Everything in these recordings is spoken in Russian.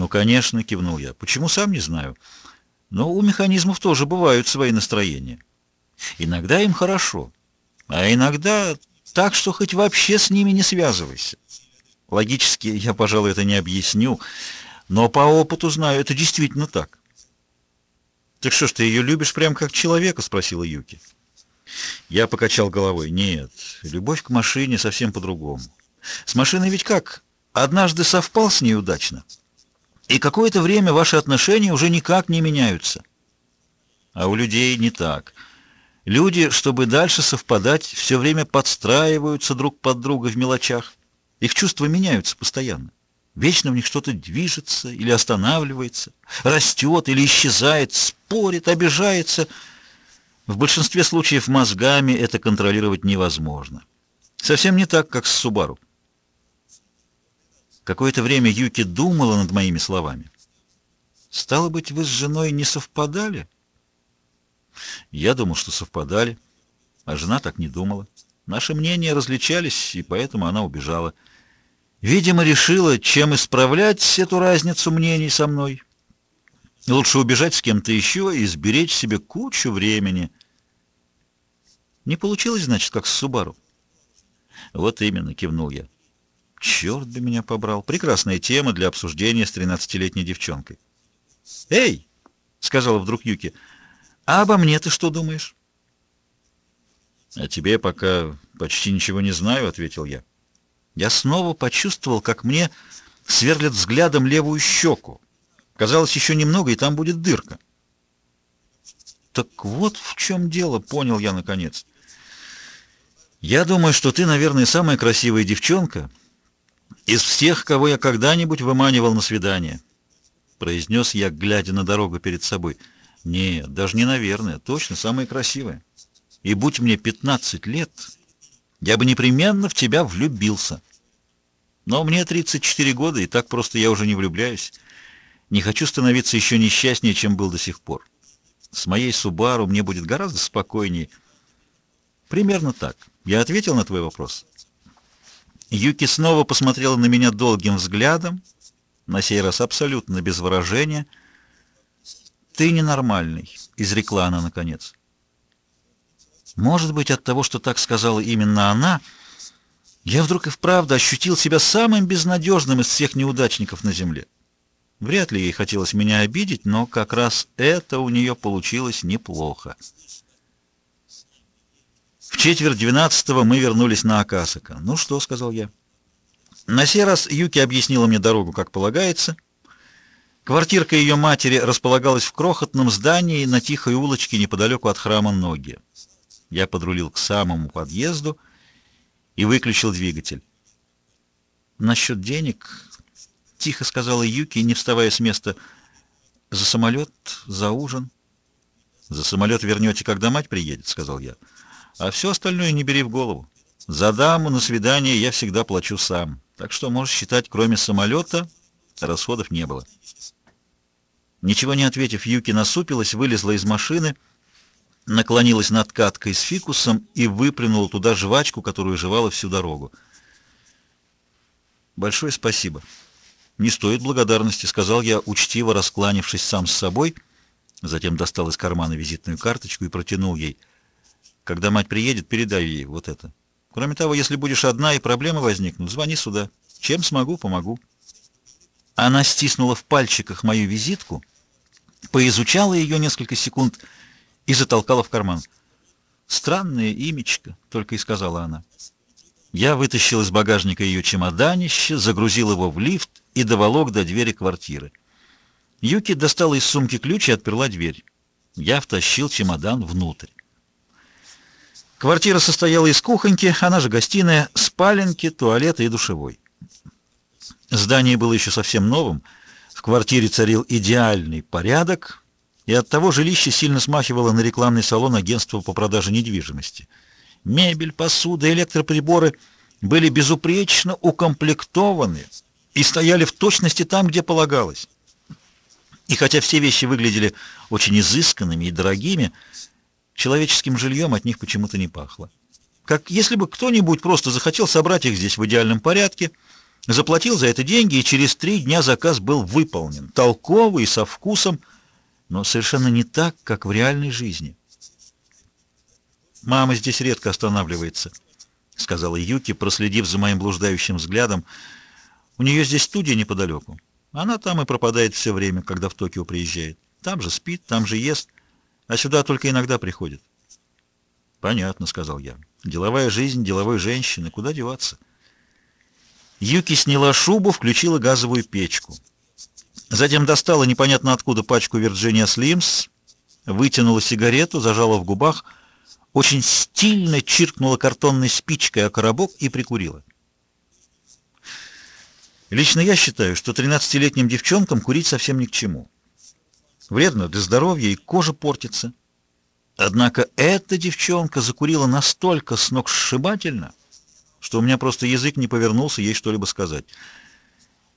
«Ну, конечно», — кивнул я. «Почему, сам не знаю. Но у механизмов тоже бывают свои настроения. Иногда им хорошо, а иногда так, что хоть вообще с ними не связывайся. Логически я, пожалуй, это не объясню, но по опыту знаю, это действительно так». «Так что ж, ты ее любишь прям как человека?» — спросила Юки. Я покачал головой. «Нет, любовь к машине совсем по-другому. С машиной ведь как? Однажды совпал с ней удачно» и какое-то время ваши отношения уже никак не меняются. А у людей не так. Люди, чтобы дальше совпадать, все время подстраиваются друг под друга в мелочах. Их чувства меняются постоянно. Вечно в них что-то движется или останавливается, растет или исчезает, спорит, обижается. В большинстве случаев мозгами это контролировать невозможно. Совсем не так, как с Субару. Какое-то время Юки думала над моими словами. «Стало быть, вы с женой не совпадали?» Я думал, что совпадали, а жена так не думала. Наши мнения различались, и поэтому она убежала. Видимо, решила, чем исправлять эту разницу мнений со мной. Лучше убежать с кем-то еще и сберечь себе кучу времени. Не получилось, значит, как с Субару? Вот именно, кивнул я. Черт бы меня побрал. Прекрасная тема для обсуждения с тринадцатилетней девчонкой. «Эй!» — сказала вдруг Юки. «А обо мне ты что думаешь?» «О тебе пока почти ничего не знаю», — ответил я. Я снова почувствовал, как мне сверлят взглядом левую щеку. Казалось, еще немного, и там будет дырка. «Так вот в чем дело», — понял я наконец. «Я думаю, что ты, наверное, самая красивая девчонка, из всех, кого я когда-нибудь выманивал на свидание, произнес я, глядя на дорогу перед собой. Нет, даже не наверное, точно самое красивое. И будь мне 15 лет, я бы непременно в тебя влюбился. Но мне 34 года, и так просто я уже не влюбляюсь. Не хочу становиться еще несчастнее, чем был до сих пор. С моей Субару мне будет гораздо спокойнее. Примерно так. Я ответил на твой вопрос. Юки снова посмотрела на меня долгим взглядом, на сей раз абсолютно без выражения. «Ты ненормальный», — изрекла она наконец. Может быть, от того, что так сказала именно она, я вдруг и вправду ощутил себя самым безнадежным из всех неудачников на земле. Вряд ли ей хотелось меня обидеть, но как раз это у нее получилось неплохо. В четверть двенадцатого мы вернулись на Акасака. «Ну что?» — сказал я. На сей раз Юки объяснила мне дорогу, как полагается. Квартирка ее матери располагалась в крохотном здании на тихой улочке неподалеку от храма Ноги. Я подрулил к самому подъезду и выключил двигатель. «Насчет денег...» — тихо сказала Юки, не вставая с места. «За самолет, за ужин». «За самолет вернете, когда мать приедет», — сказал я. А все остальное не бери в голову. За даму на свидание я всегда плачу сам. Так что можешь считать, кроме самолета, расходов не было. Ничего не ответив, Юки насупилась, вылезла из машины, наклонилась над каткой с фикусом и выплюнула туда жвачку, которую жевала всю дорогу. «Большое спасибо». «Не стоит благодарности», — сказал я, учтиво раскланившись сам с собой, затем достал из кармана визитную карточку и протянул ей — когда мать приедет, передай ей вот это. Кроме того, если будешь одна и проблемы возникнут, звони сюда. Чем смогу, помогу. Она стиснула в пальчиках мою визитку, поизучала ее несколько секунд и затолкала в карман. «Странное имечко», — только и сказала она. Я вытащил из багажника ее чемоданище, загрузил его в лифт и доволок до двери квартиры. Юки достала из сумки ключ и отперла дверь. Я втащил чемодан внутрь. Квартира состояла из кухоньки, она же гостиная, спаленки, туалета и душевой. Здание было еще совсем новым, в квартире царил идеальный порядок, и оттого жилище сильно смахивало на рекламный салон агентства по продаже недвижимости. Мебель, посуда, электроприборы были безупречно укомплектованы и стояли в точности там, где полагалось. И хотя все вещи выглядели очень изысканными и дорогими, Человеческим жильем от них почему-то не пахло. Как если бы кто-нибудь просто захотел собрать их здесь в идеальном порядке Заплатил за это деньги, и через три дня заказ был выполнен. Толковый, со вкусом, но совершенно не так, как в реальной жизни. «Мама здесь редко останавливается», — сказала Юки, проследив за моим блуждающим взглядом. «У нее здесь студия неподалеку. Она там и пропадает все время, когда в Токио приезжает. Там же спит, там же ест, а сюда только иногда приходит». «Понятно», — сказал я. «Деловая жизнь деловой женщины. Куда деваться?» Юки сняла шубу, включила газовую печку. Затем достала непонятно откуда пачку Virginia Slims, вытянула сигарету, зажала в губах, очень стильно чиркнула картонной спичкой о коробок и прикурила. Лично я считаю, что 13-летним девчонкам курить совсем ни к чему. Вредно для здоровья и кожа портится. Однако эта девчонка закурила настолько сногсшибательно, что у меня просто язык не повернулся ей что-либо сказать.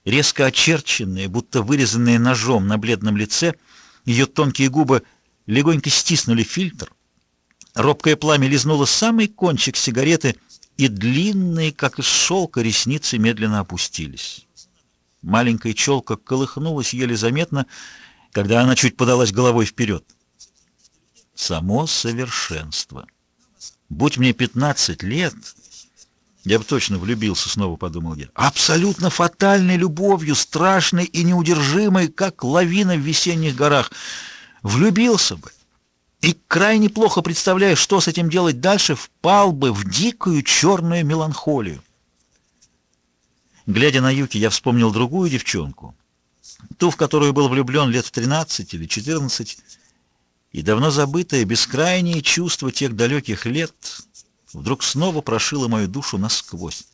Резко очерченные, будто вырезанные ножом на бледном лице, ее тонкие губы легонько стиснули фильтр. Робкое пламя лизнуло самый кончик сигареты, и длинные, как из шелка, ресницы медленно опустились. Маленькая челка колыхнулась еле заметно, когда она чуть подалась головой вперед. Само совершенство. Будь мне 15 лет, я бы точно влюбился, снова подумал я. Абсолютно фатальной любовью, страшной и неудержимой, как лавина в весенних горах. Влюбился бы. И крайне плохо представляя, что с этим делать дальше, впал бы в дикую черную меланхолию. Глядя на Юки, я вспомнил другую девчонку, ту, в которую был влюблен лет в 13 или 14, и давно забытое бескрайнее чувство тех далеких лет — вдруг снова прошила мою душу насквозь.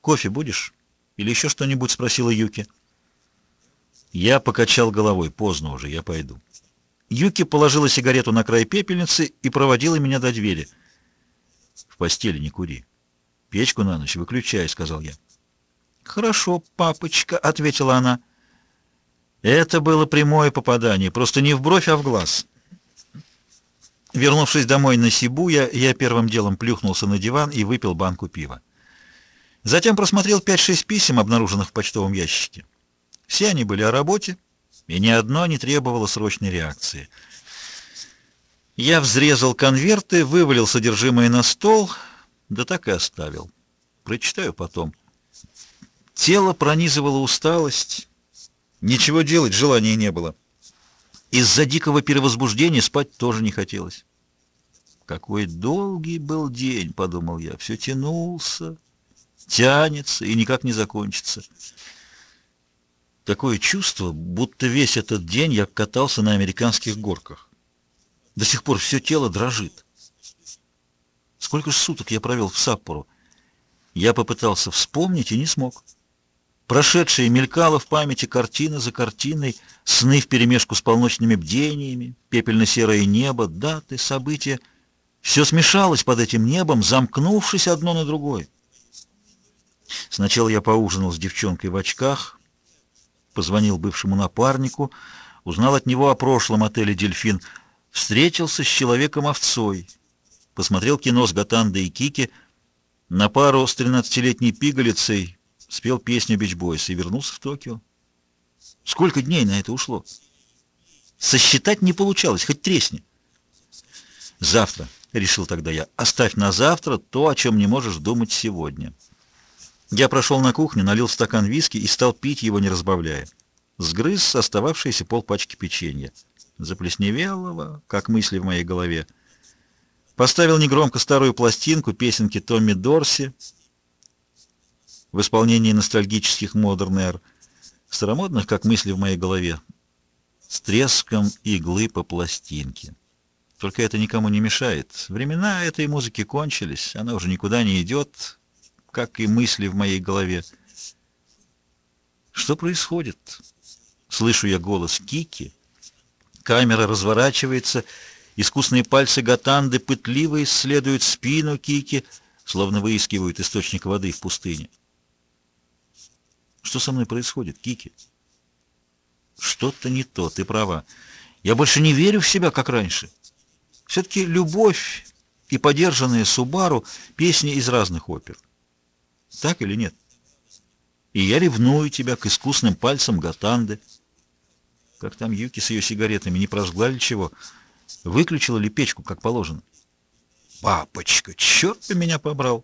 «Кофе будешь? Или еще что-нибудь?» — спросила Юки. Я покачал головой. Поздно уже, я пойду. Юки положила сигарету на край пепельницы и проводила меня до двери. «В постели не кури. Печку на ночь выключай», — сказал я. «Хорошо, папочка», — ответила она. Это было прямое попадание, просто не в бровь, а в глаз. Вернувшись домой на Сибуя, я первым делом плюхнулся на диван и выпил банку пива. Затем просмотрел 5-6 писем, обнаруженных в почтовом ящике. Все они были о работе, и ни одно не требовало срочной реакции. Я взрезал конверты, вывалил содержимое на стол, да так и оставил. Прочитаю потом. Тело пронизывало усталость. Ничего делать желания не было. Из-за дикого перевозбуждения спать тоже не хотелось. Какой долгий был день, подумал я, все тянулся, тянется и никак не закончится. Такое чувство, будто весь этот день я катался на американских горках. До сих пор все тело дрожит. Сколько ж суток я провел в Саппоро? Я попытался вспомнить и не смог. Прошедшее мелькало в памяти картина за картиной, сны вперемешку с полночными бдениями, пепельно-серое небо, даты, события. Все смешалось под этим небом, замкнувшись одно на другое. Сначала я поужинал с девчонкой в очках, позвонил бывшему напарнику, узнал от него о прошлом отеле «Дельфин», встретился с человеком-овцой, посмотрел кино с Гатандой и Кики, на пару с тринадцатилетней пигалицей спел песню Бич Бойс и вернулся в Токио. Сколько дней на это ушло? Сосчитать не получалось, хоть тресни. Завтра, — решил тогда я, — оставь на завтра то, о чем не можешь думать сегодня. Я прошел на кухню, налил стакан виски и стал пить его, не разбавляя. Сгрыз остававшиеся полпачки печенья. Заплесневелого, как мысли в моей голове. Поставил негромко старую пластинку песенки Томми Дорси, в исполнении ностальгических модерн-эр, старомодных, как мысли в моей голове, с треском иглы по пластинке. Только это никому не мешает. Времена этой музыки кончились, она уже никуда не идет, как и мысли в моей голове. Что происходит? Слышу я голос Кики. Камера разворачивается, искусные пальцы Гатанды пытливо исследуют спину Кики, словно выискивают источник воды в пустыне. Что со мной происходит, Кики? Что-то не то, ты права. Я больше не верю в себя, как раньше. Все-таки любовь и подержанные Субару — песни из разных опер. Так или нет? И я ревную тебя к искусным пальцам Гатанды. Как там Юки с ее сигаретами, не прожгла ли чего? Выключила ли печку, как положено? Папочка, черт ты меня побрал.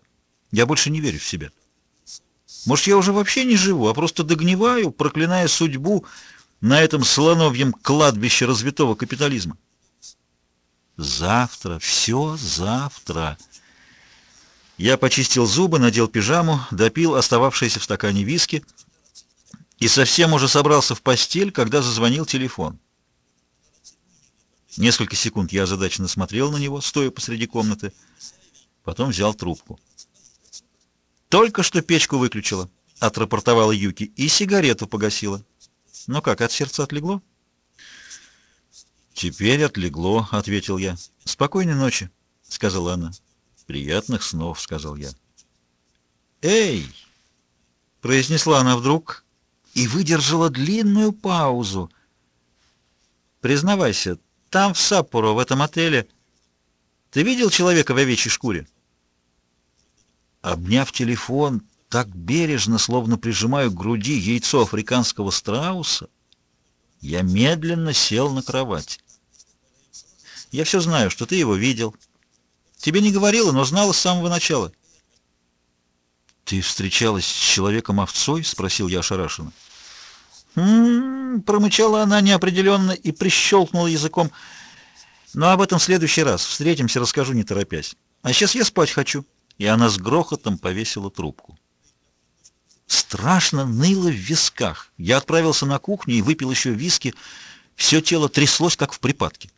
Я больше не верю в себя. Может, я уже вообще не живу, а просто догниваю, проклиная судьбу на этом слоновьем кладбище развитого капитализма. Завтра, все завтра. Я почистил зубы, надел пижаму, допил остававшиеся в стакане виски и совсем уже собрался в постель, когда зазвонил телефон. Несколько секунд я озадаченно смотрел на него, стоя посреди комнаты, потом взял трубку. «Только что печку выключила», — отрапортовала Юки, — «и сигарету погасила». «Ну как, от сердца отлегло?» «Теперь отлегло», — ответил я. «Спокойной ночи», — сказала она. «Приятных снов», — сказал я. «Эй!» — произнесла она вдруг и выдержала длинную паузу. «Признавайся, там, в Саппоро, в этом отеле, ты видел человека в овечьей шкуре?» Обняв телефон, так бережно, словно прижимаю к груди яйцо африканского страуса, я медленно сел на кровать. «Я все знаю, что ты его видел. Тебе не говорила, но знала с самого начала». «Ты встречалась с человеком-овцой?» — спросил я ошарашенно. «М-м-м», промычала она неопределенно и прищелкнула языком. «Но об этом в следующий раз. Встретимся, расскажу, не торопясь. А сейчас я спать хочу» и она с грохотом повесила трубку. Страшно ныло в висках. Я отправился на кухню и выпил еще виски. Все тело тряслось, как в припадке.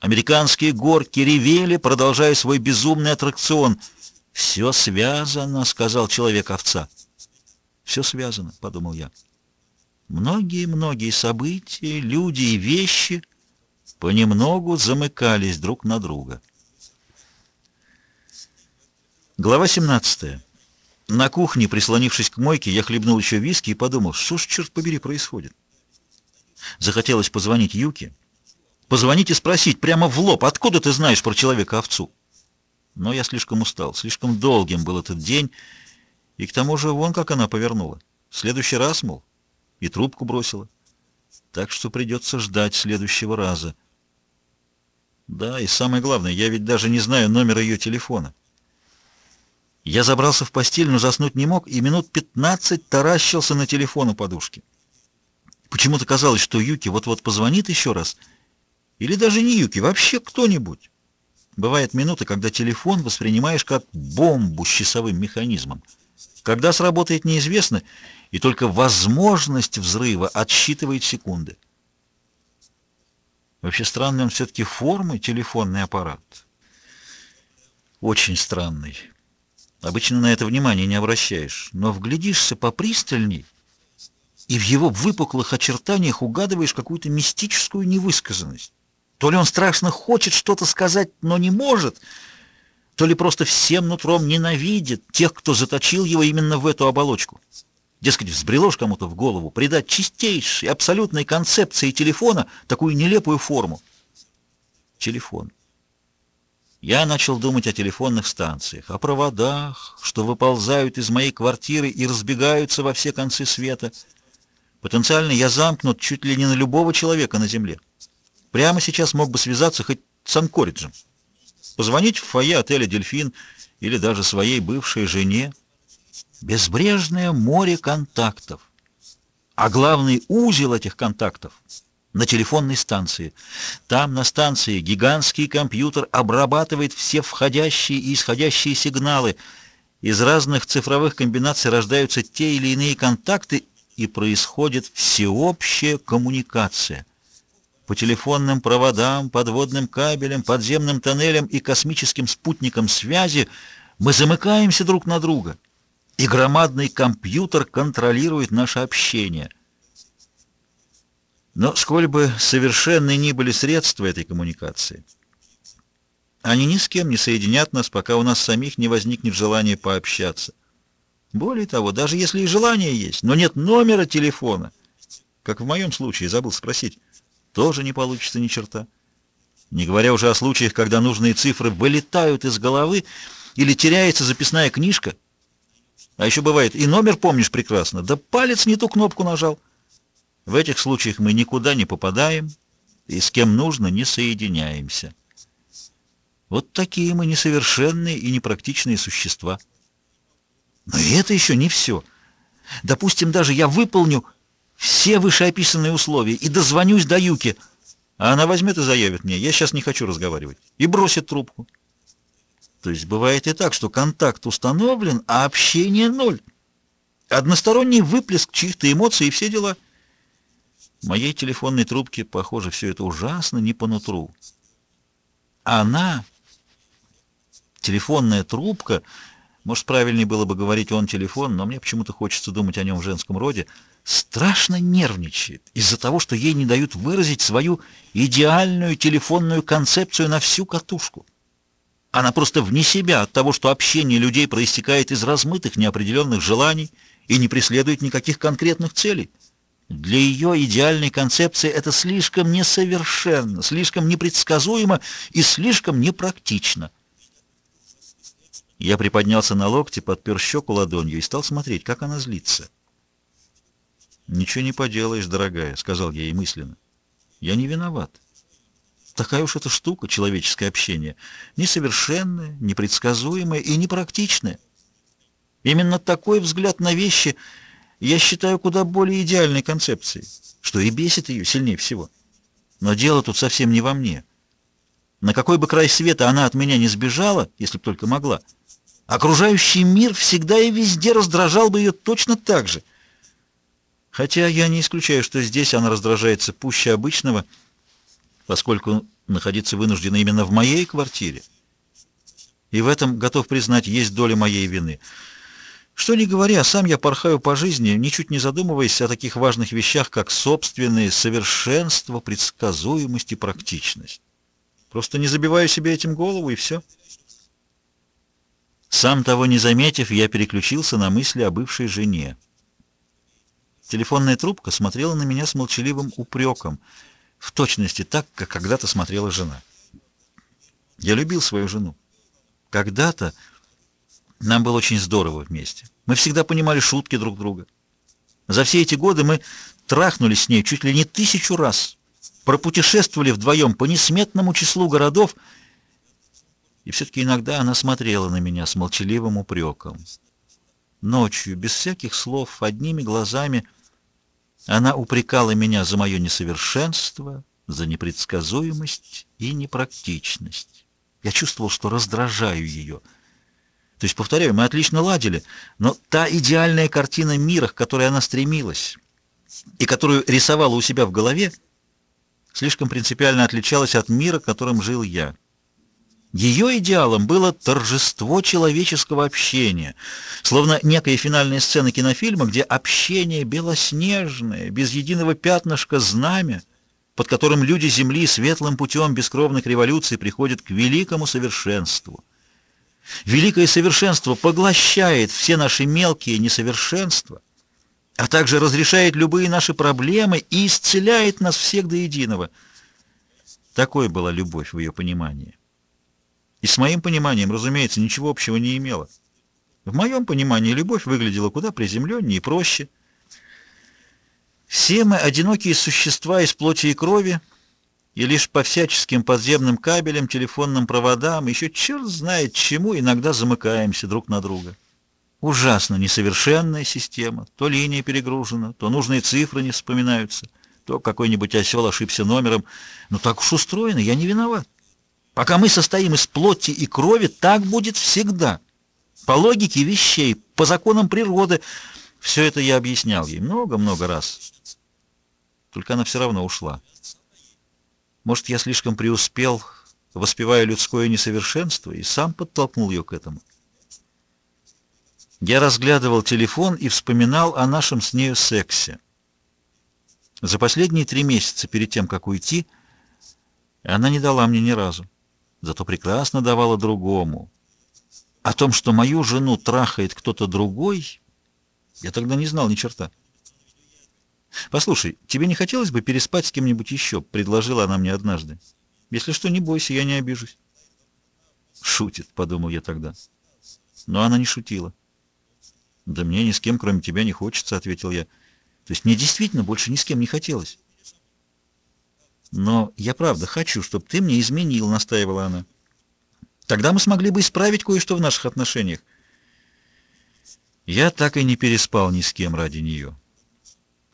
Американские горки ревели, продолжая свой безумный аттракцион. «Все связано», — сказал человек-овца. «Все связано», — подумал я. Многие-многие события, люди и вещи понемногу замыкались друг на друга. Глава 17. На кухне, прислонившись к мойке, я хлебнул еще виски и подумал, что ж, черт побери, происходит. Захотелось позвонить Юке. Позвонить и спросить прямо в лоб, откуда ты знаешь про человека-овцу? Но я слишком устал, слишком долгим был этот день, и к тому же вон как она повернула. В следующий раз, мол, и трубку бросила. Так что придется ждать следующего раза. Да, и самое главное, я ведь даже не знаю номера ее телефона. Я забрался в постель, но заснуть не мог, и минут пятнадцать таращился на телефон у подушки. Почему-то казалось, что Юки вот-вот позвонит еще раз. Или даже не Юки, вообще кто-нибудь. Бывают минуты, когда телефон воспринимаешь как бомбу с часовым механизмом. Когда сработает неизвестно, и только возможность взрыва отсчитывает секунды. Вообще странный он все-таки формы, телефонный аппарат. Очень странный. Обычно на это внимание не обращаешь, но вглядишься попристальней, и в его выпуклых очертаниях угадываешь какую-то мистическую невысказанность. То ли он страшно хочет что-то сказать, но не может, то ли просто всем нутром ненавидит тех, кто заточил его именно в эту оболочку. Дескать, взбрело кому-то в голову придать чистейшей, абсолютной концепции телефона такую нелепую форму. Телефон. Я начал думать о телефонных станциях, о проводах, что выползают из моей квартиры и разбегаются во все концы света. Потенциально я замкнут чуть ли не на любого человека на Земле. Прямо сейчас мог бы связаться хоть с Анкориджем. Позвонить в фойе отеля «Дельфин» или даже своей бывшей жене. Безбрежное море контактов. А главный узел этих контактов — на телефонной станции. Там, на станции, гигантский компьютер обрабатывает все входящие и исходящие сигналы. Из разных цифровых комбинаций рождаются те или иные контакты, и происходит всеобщая коммуникация. По телефонным проводам, подводным кабелям, подземным тоннелям и космическим спутникам связи мы замыкаемся друг на друга, и громадный компьютер контролирует наше общение – но сколь бы совершенны ни были средства этой коммуникации, они ни с кем не соединят нас, пока у нас самих не возникнет желания пообщаться. Более того, даже если и желание есть, но нет номера телефона, как в моем случае, забыл спросить, тоже не получится ни черта. Не говоря уже о случаях, когда нужные цифры вылетают из головы или теряется записная книжка. А еще бывает, и номер помнишь прекрасно, да палец не ту кнопку нажал. В этих случаях мы никуда не попадаем и с кем нужно не соединяемся. Вот такие мы несовершенные и непрактичные существа. Но и это еще не все. Допустим, даже я выполню все вышеописанные условия и дозвонюсь до Юки, а она возьмет и заявит мне, я сейчас не хочу разговаривать, и бросит трубку. То есть бывает и так, что контакт установлен, а общение ноль. Односторонний выплеск чьих-то эмоций и все дела. Моей телефонной трубке, похоже, все это ужасно не по нутру. Она, телефонная трубка, может, правильнее было бы говорить «он телефон», но мне почему-то хочется думать о нем в женском роде, страшно нервничает из-за того, что ей не дают выразить свою идеальную телефонную концепцию на всю катушку. Она просто вне себя от того, что общение людей проистекает из размытых неопределенных желаний и не преследует никаких конкретных целей. Для ее идеальной концепции это слишком несовершенно, слишком непредсказуемо и слишком непрактично. Я приподнялся на локте, подпер щеку ладонью и стал смотреть, как она злится. «Ничего не поделаешь, дорогая», — сказал я ей мысленно. «Я не виноват». Такая уж эта штука, человеческое общение. Несовершенное, непредсказуемое и непрактичное. Именно такой взгляд на вещи я считаю куда более идеальной концепцией, что и бесит ее сильнее всего. Но дело тут совсем не во мне. На какой бы край света она от меня не сбежала, если бы только могла, окружающий мир всегда и везде раздражал бы ее точно так же. Хотя я не исключаю, что здесь она раздражается пуще обычного, поскольку находиться вынуждена именно в моей квартире. И в этом, готов признать, есть доля моей вины. Что ни говоря, сам я порхаю по жизни, ничуть не задумываясь о таких важных вещах, как собственное совершенство, предсказуемость и практичность. Просто не забиваю себе этим голову, и все. Сам того не заметив, я переключился на мысли о бывшей жене. Телефонная трубка смотрела на меня с молчаливым упреком — в точности так, как когда-то смотрела жена. Я любил свою жену. Когда-то нам было очень здорово вместе. Мы всегда понимали шутки друг друга. За все эти годы мы трахнулись с ней чуть ли не тысячу раз, пропутешествовали вдвоем по несметному числу городов, и все-таки иногда она смотрела на меня с молчаливым упреком. Ночью, без всяких слов, одними глазами — она упрекала меня за мое несовершенство, за непредсказуемость и непрактичность. Я чувствовал, что раздражаю ее. То есть, повторяю, мы отлично ладили, но та идеальная картина мира, к которой она стремилась и которую рисовала у себя в голове, слишком принципиально отличалась от мира, которым жил я. Ее идеалом было торжество человеческого общения, словно некая финальная сцена кинофильма, где общение белоснежное, без единого пятнышка знамя, под которым люди Земли светлым путем бескровных революций приходят к великому совершенству. Великое совершенство поглощает все наши мелкие несовершенства, а также разрешает любые наши проблемы и исцеляет нас всех до единого. Такой была любовь в ее понимании. И с моим пониманием, разумеется, ничего общего не имела. В моем понимании любовь выглядела куда приземленнее и проще. Все мы одинокие существа из плоти и крови, и лишь по всяческим подземным кабелям, телефонным проводам, еще черт знает чему, иногда замыкаемся друг на друга. Ужасно несовершенная система. То линия перегружена, то нужные цифры не вспоминаются, то какой-нибудь осел ошибся номером. Но так уж устроено, я не виноват. Пока мы состоим из плоти и крови, так будет всегда. По логике вещей, по законам природы. Все это я объяснял ей много-много раз. Только она все равно ушла. Может, я слишком преуспел, воспевая людское несовершенство, и сам подтолкнул ее к этому. Я разглядывал телефон и вспоминал о нашем с нею сексе. За последние три месяца перед тем, как уйти, она не дала мне ни разу зато прекрасно давала другому. О том, что мою жену трахает кто-то другой, я тогда не знал ни черта. «Послушай, тебе не хотелось бы переспать с кем-нибудь еще?» — предложила она мне однажды. «Если что, не бойся, я не обижусь». «Шутит», — подумал я тогда. Но она не шутила. «Да мне ни с кем, кроме тебя, не хочется», — ответил я. «То есть мне действительно больше ни с кем не хотелось». «Но я правда хочу, чтобы ты мне изменил», — настаивала она. «Тогда мы смогли бы исправить кое-что в наших отношениях». Я так и не переспал ни с кем ради нее.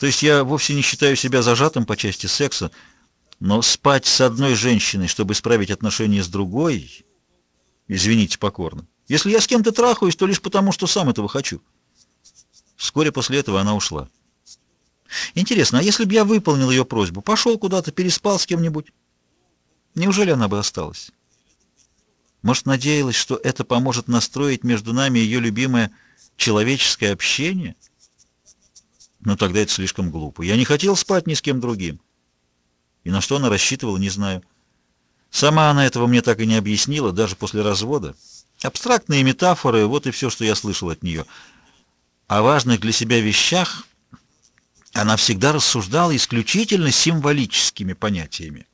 То есть я вовсе не считаю себя зажатым по части секса, но спать с одной женщиной, чтобы исправить отношения с другой, извините покорно. Если я с кем-то трахаюсь, то лишь потому, что сам этого хочу. Вскоре после этого она ушла. Интересно, а если бы я выполнил ее просьбу, пошел куда-то, переспал с кем-нибудь, неужели она бы осталась? Может, надеялась, что это поможет настроить между нами ее любимое человеческое общение? Но тогда это слишком глупо. Я не хотел спать ни с кем другим. И на что она рассчитывала, не знаю. Сама она этого мне так и не объяснила, даже после развода. Абстрактные метафоры — вот и все, что я слышал от нее. О важных для себя вещах она всегда рассуждала исключительно символическими понятиями.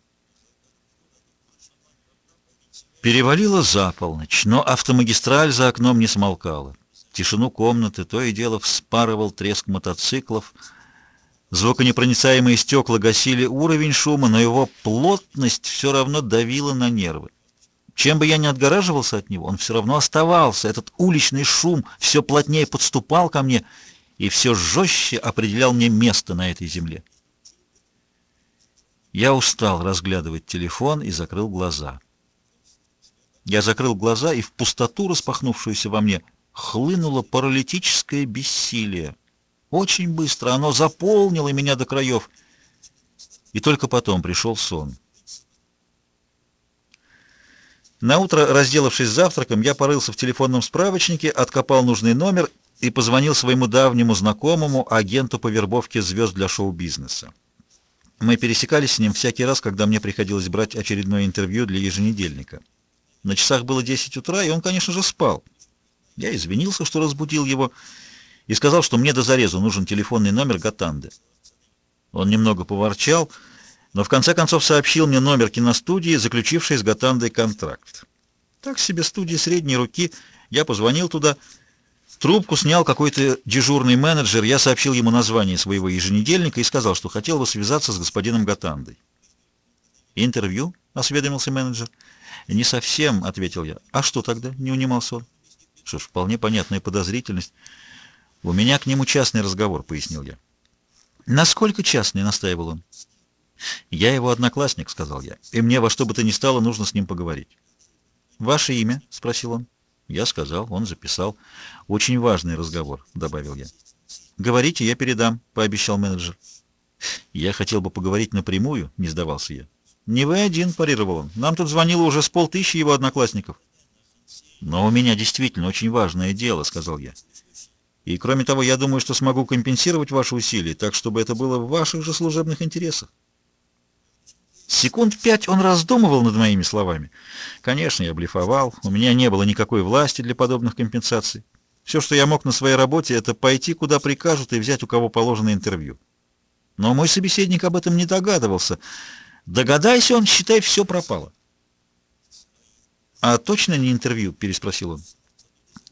Перевалило за полночь, но автомагистраль за окном не смолкала. Тишину комнаты то и дело вспарывал треск мотоциклов — Звуконепроницаемые стекла гасили уровень шума, но его плотность все равно давила на нервы. Чем бы я ни отгораживался от него, он все равно оставался. Этот уличный шум все плотнее подступал ко мне и все жестче определял мне место на этой земле. Я устал разглядывать телефон и закрыл глаза. Я закрыл глаза, и в пустоту, распахнувшуюся во мне, хлынуло паралитическое бессилие. Очень быстро оно заполнило меня до краев. И только потом пришел сон. На утро, разделавшись завтраком, я порылся в телефонном справочнике, откопал нужный номер и позвонил своему давнему знакомому, агенту по вербовке звезд для шоу-бизнеса. Мы пересекались с ним всякий раз, когда мне приходилось брать очередное интервью для еженедельника. На часах было 10 утра, и он, конечно же, спал. Я извинился, что разбудил его, и сказал, что мне до зарезу нужен телефонный номер Гатанды. Он немного поворчал, но в конце концов сообщил мне номер киностудии, заключившей с Гатандой контракт. Так себе студии средней руки, я позвонил туда, трубку снял какой-то дежурный менеджер, я сообщил ему название своего еженедельника и сказал, что хотел бы связаться с господином Гатандой. «Интервью?» — осведомился менеджер. «Не совсем», — ответил я. «А что тогда?» — не унимался он. Что ж, вполне понятная подозрительность. «У меня к нему частный разговор», — пояснил я. «Насколько частный?» — настаивал он. «Я его одноклассник», — сказал я, — «и мне во что бы то ни стало нужно с ним поговорить». «Ваше имя?» — спросил он. Я сказал, он записал. «Очень важный разговор», — добавил я. «Говорите, я передам», — пообещал менеджер. «Я хотел бы поговорить напрямую», — не сдавался я. «Не вы один», — парировал он. «Нам тут звонило уже с полтысячи его одноклассников». «Но у меня действительно очень важное дело», — сказал я. И кроме того, я думаю, что смогу компенсировать ваши усилия, так чтобы это было в ваших же служебных интересах. Секунд пять он раздумывал над моими словами. Конечно, я блефовал, у меня не было никакой власти для подобных компенсаций. Все, что я мог на своей работе, это пойти, куда прикажут, и взять у кого положено интервью. Но мой собеседник об этом не догадывался. Догадайся он, считай, все пропало. «А точно не интервью?» — переспросил он.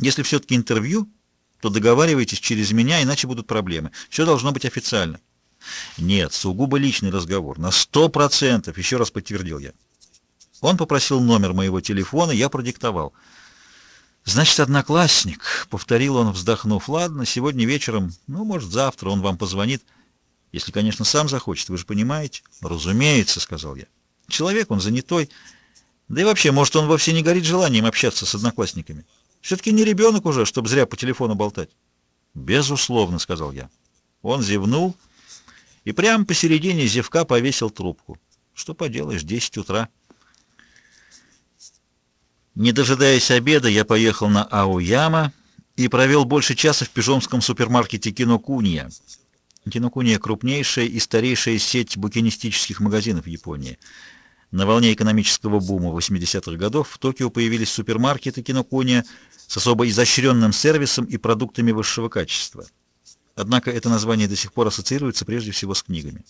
«Если все-таки интервью, то договаривайтесь через меня, иначе будут проблемы. Все должно быть официально. Нет, сугубо личный разговор. На сто процентов, еще раз подтвердил я. Он попросил номер моего телефона, я продиктовал. «Значит, одноклассник», — повторил он, вздохнув, — «ладно, сегодня вечером, ну, может, завтра он вам позвонит, если, конечно, сам захочет, вы же понимаете». «Разумеется», — сказал я. «Человек он занятой, да и вообще, может, он вовсе не горит желанием общаться с одноклассниками». Все-таки не ребенок уже, чтобы зря по телефону болтать. Безусловно, сказал я. Он зевнул и прямо посередине зевка повесил трубку. Что поделаешь, 10 утра. Не дожидаясь обеда, я поехал на Ауяма и провел больше часа в пижонском супермаркете Кинокунья. Кинокунья — крупнейшая и старейшая сеть букинистических магазинов Японии. На волне экономического бума 80-х годов в Токио появились супермаркеты Кинокуния с особо изощренным сервисом и продуктами высшего качества. Однако это название до сих пор ассоциируется прежде всего с книгами.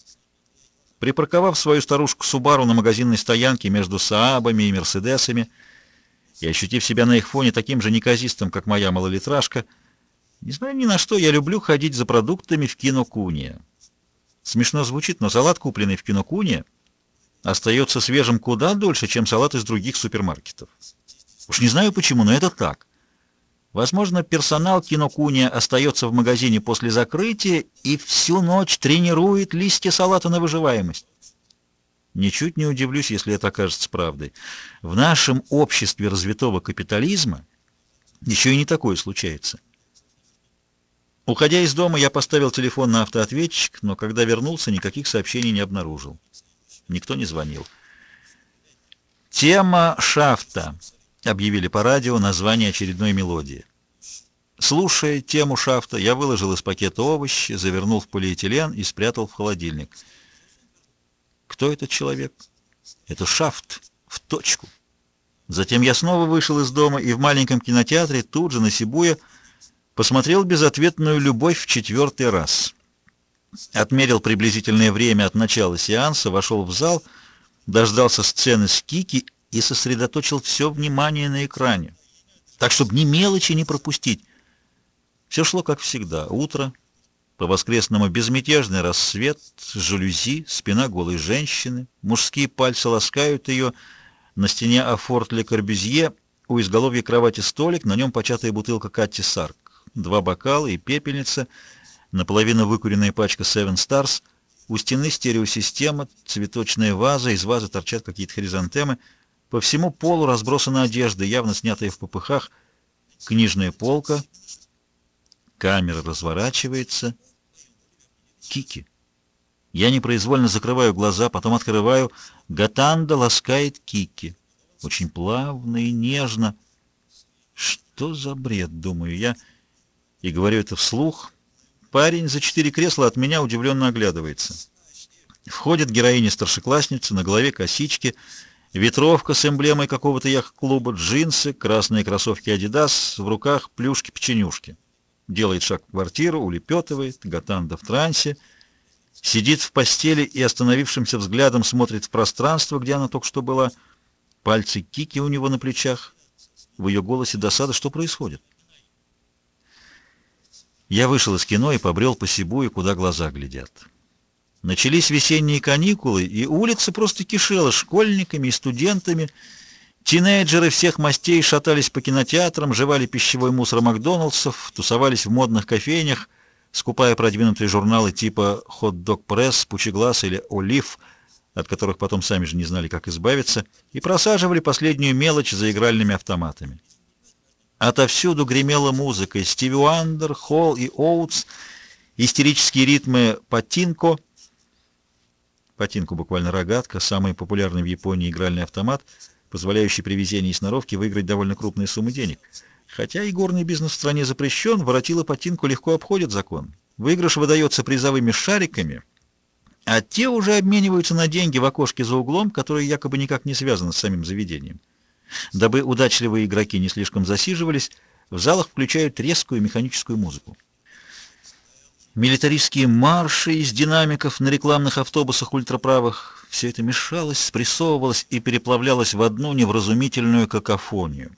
Припарковав свою старушку Субару на магазинной стоянке между Саабами и Мерседесами и ощутив себя на их фоне таким же неказистым, как моя малолитражка, Несмотря ни на что, я люблю ходить за продуктами в кино Куния. Смешно звучит, но салат, купленный в кино Куния, остается свежим куда дольше, чем салат из других супермаркетов. Уж не знаю почему, но это так. Возможно, персонал кинокуния остается в магазине после закрытия и всю ночь тренирует листья салата на выживаемость. Ничуть не удивлюсь, если это окажется правдой. В нашем обществе развитого капитализма еще и не такое случается. Уходя из дома, я поставил телефон на автоответчик, но когда вернулся, никаких сообщений не обнаружил. Никто не звонил. Тема шафта объявили по радио название очередной мелодии. Слушая тему шафта, я выложил из пакета овощи, завернул в полиэтилен и спрятал в холодильник. Кто этот человек? Это шафт, в точку. Затем я снова вышел из дома и в маленьком кинотеатре, тут же на Сибуя, посмотрел безответную любовь в четвертый раз. Отмерил приблизительное время от начала сеанса, вошел в зал, дождался сцены с Кики и сосредоточил все внимание на экране, так, чтобы ни мелочи не пропустить. Все шло как всегда. Утро, по-воскресному безмятежный рассвет, жалюзи, спина голой женщины, мужские пальцы ласкают ее, на стене афорт Ле Корбюзье, у изголовья кровати столик, на нем початая бутылка Катти Сарк, два бокала и пепельница, наполовину выкуренная пачка Seven Stars, у стены стереосистема, цветочная ваза, из вазы торчат какие-то хризантемы — по всему полу разбросана одежда, явно снятая в попыхах, книжная полка, камера разворачивается. Кики. Я непроизвольно закрываю глаза, потом открываю. Гатанда ласкает Кики. Очень плавно и нежно. Что за бред, думаю я, и говорю это вслух. Парень за четыре кресла от меня удивленно оглядывается. Входит героиня-старшеклассница, на голове косички — Ветровка с эмблемой какого-то яхт-клуба, джинсы, красные кроссовки Adidas, в руках плюшки-печенюшки. Делает шаг в квартиру, улепетывает, Гатанда в трансе, сидит в постели и остановившимся взглядом смотрит в пространство, где она только что была. Пальцы Кики у него на плечах. В ее голосе досада, что происходит. Я вышел из кино и побрел по Сибуе, куда глаза глядят. Начались весенние каникулы, и улица просто кишела школьниками и студентами. Тинейджеры всех мастей шатались по кинотеатрам, жевали пищевой мусор Макдоналдсов, тусовались в модных кофейнях, скупая продвинутые журналы типа «Hot Dog Press», «Пучеглаз» или «Олив», от которых потом сами же не знали, как избавиться, и просаживали последнюю мелочь за игральными автоматами. Отовсюду гремела музыка Стиви Уандер, Холл и Оутс, истерические ритмы «Патинко», Патинку буквально рогатка, самый популярный в Японии игральный автомат, позволяющий при везении и сноровке выиграть довольно крупные суммы денег. Хотя и горный бизнес в стране запрещен, воротила Патинку легко обходит закон. Выигрыш выдается призовыми шариками, а те уже обмениваются на деньги в окошке за углом, которые якобы никак не связаны с самим заведением. Дабы удачливые игроки не слишком засиживались, в залах включают резкую механическую музыку. Милитаристские марши из динамиков на рекламных автобусах ультраправых. Все это мешалось, спрессовывалось и переплавлялось в одну невразумительную какофонию.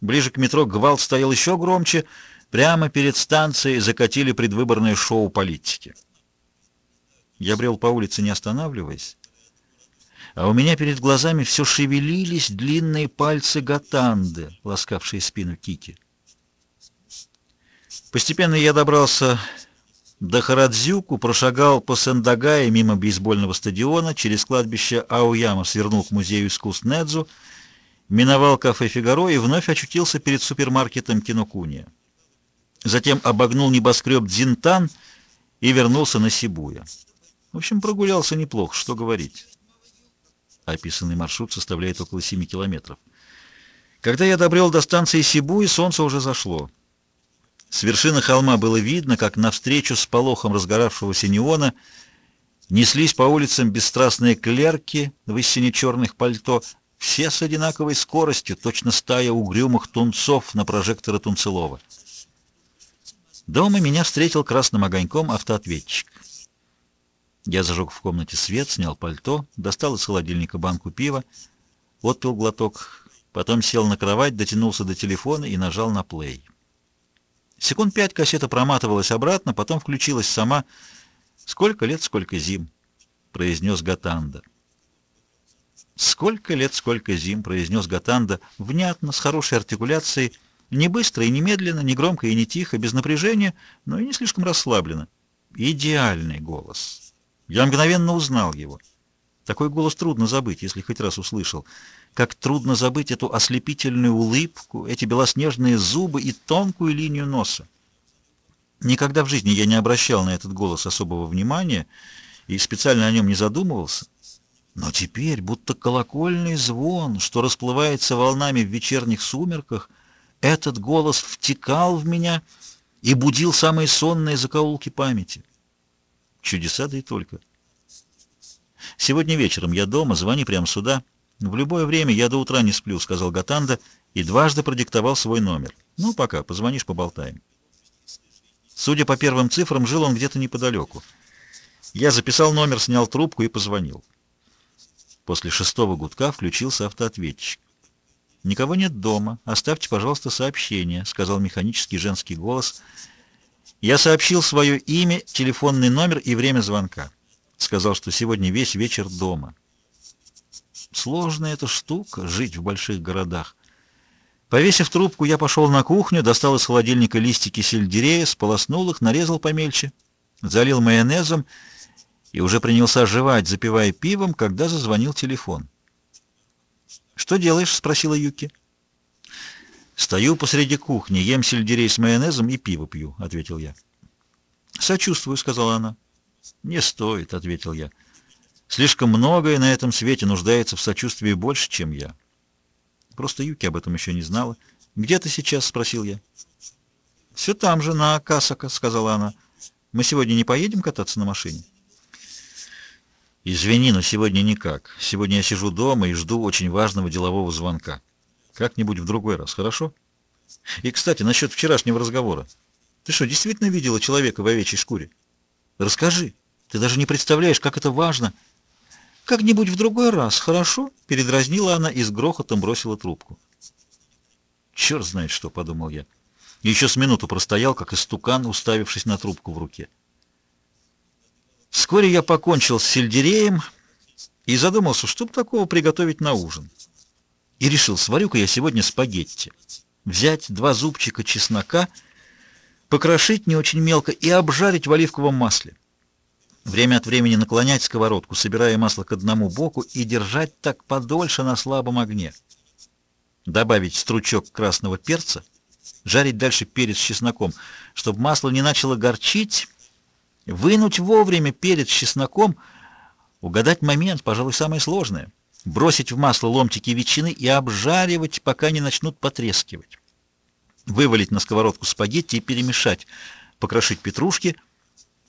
Ближе к метро гвалт стоял еще громче. Прямо перед станцией закатили предвыборное шоу политики. Я брел по улице, не останавливаясь, а у меня перед глазами все шевелились длинные пальцы Гатанды, ласкавшие спину Кики. Постепенно я добрался до Харадзюку прошагал по Сендагае мимо бейсбольного стадиона, через кладбище Ауяма свернул к музею искусств Недзу, миновал кафе «Фигаро» и вновь очутился перед супермаркетом Кинокуния. Затем обогнул небоскреб Дзинтан и вернулся на Сибуя. В общем, прогулялся неплохо, что говорить. Описанный маршрут составляет около 7 километров. Когда я добрел до станции Сибуи, солнце уже зашло. С вершины холма было видно, как навстречу с полохом разгоравшегося неона неслись по улицам бесстрастные клерки в истине черных пальто, все с одинаковой скоростью, точно стая угрюмых тунцов на прожектора Тунцелова. Дома меня встретил красным огоньком автоответчик. Я зажег в комнате свет, снял пальто, достал из холодильника банку пива, отпил глоток, потом сел на кровать, дотянулся до телефона и нажал на плей. Секунд пять кассета проматывалась обратно, потом включилась сама. «Сколько лет, сколько зим», — произнес Гатанда. «Сколько лет, сколько зим», — произнес Гатанда, внятно, с хорошей артикуляцией, не быстро и не медленно, не громко и не тихо, без напряжения, но и не слишком расслабленно. Идеальный голос. Я мгновенно узнал его. Такой голос трудно забыть, если хоть раз услышал. Как трудно забыть эту ослепительную улыбку, эти белоснежные зубы и тонкую линию носа. Никогда в жизни я не обращал на этот голос особого внимания и специально о нем не задумывался. Но теперь, будто колокольный звон, что расплывается волнами в вечерних сумерках, этот голос втекал в меня и будил самые сонные закоулки памяти. Чудеса да и только. «Сегодня вечером я дома, звони прямо сюда. В любое время я до утра не сплю», — сказал Гатанда и дважды продиктовал свой номер. «Ну, пока, позвонишь, поболтаем». Судя по первым цифрам, жил он где-то неподалеку. Я записал номер, снял трубку и позвонил. После шестого гудка включился автоответчик. «Никого нет дома. Оставьте, пожалуйста, сообщение», — сказал механический женский голос. Я сообщил свое имя, телефонный номер и время звонка. Сказал, что сегодня весь вечер дома. Сложная эта штука — жить в больших городах. Повесив трубку, я пошел на кухню, достал из холодильника листики сельдерея, сполоснул их, нарезал помельче, залил майонезом и уже принялся жевать, запивая пивом, когда зазвонил телефон. «Что делаешь?» — спросила Юки. «Стою посреди кухни, ем сельдерей с майонезом и пиво пью», — ответил я. «Сочувствую», — сказала она. «Не стоит», — ответил я. «Слишком многое на этом свете нуждается в сочувствии больше, чем я». Просто Юки об этом еще не знала. «Где ты сейчас?» — спросил я. «Все там же, на Акасака», — сказала она. «Мы сегодня не поедем кататься на машине?» «Извини, но сегодня никак. Сегодня я сижу дома и жду очень важного делового звонка. Как-нибудь в другой раз, хорошо? И, кстати, насчет вчерашнего разговора. Ты что, действительно видела человека в овечьей шкуре? Расскажи. Ты даже не представляешь, как это важно». «Как-нибудь в другой раз, хорошо?» — передразнила она и с грохотом бросила трубку. «Черт знает что», — подумал я. Еще с минуту простоял, как истукан, уставившись на трубку в руке. Вскоре я покончил с сельдереем и задумался, что бы такого приготовить на ужин. И решил, сварю-ка я сегодня спагетти. Взять два зубчика чеснока, покрошить не очень мелко и обжарить в оливковом масле. Время от времени наклонять сковородку, собирая масло к одному боку и держать так подольше на слабом огне. Добавить стручок красного перца, жарить дальше перец с чесноком, чтобы масло не начало горчить, Вынуть вовремя перец с чесноком, угадать момент, пожалуй, самое сложное. Бросить в масло ломтики ветчины и обжаривать, пока не начнут потрескивать. Вывалить на сковородку спагетти и перемешать. Покрошить петрушки.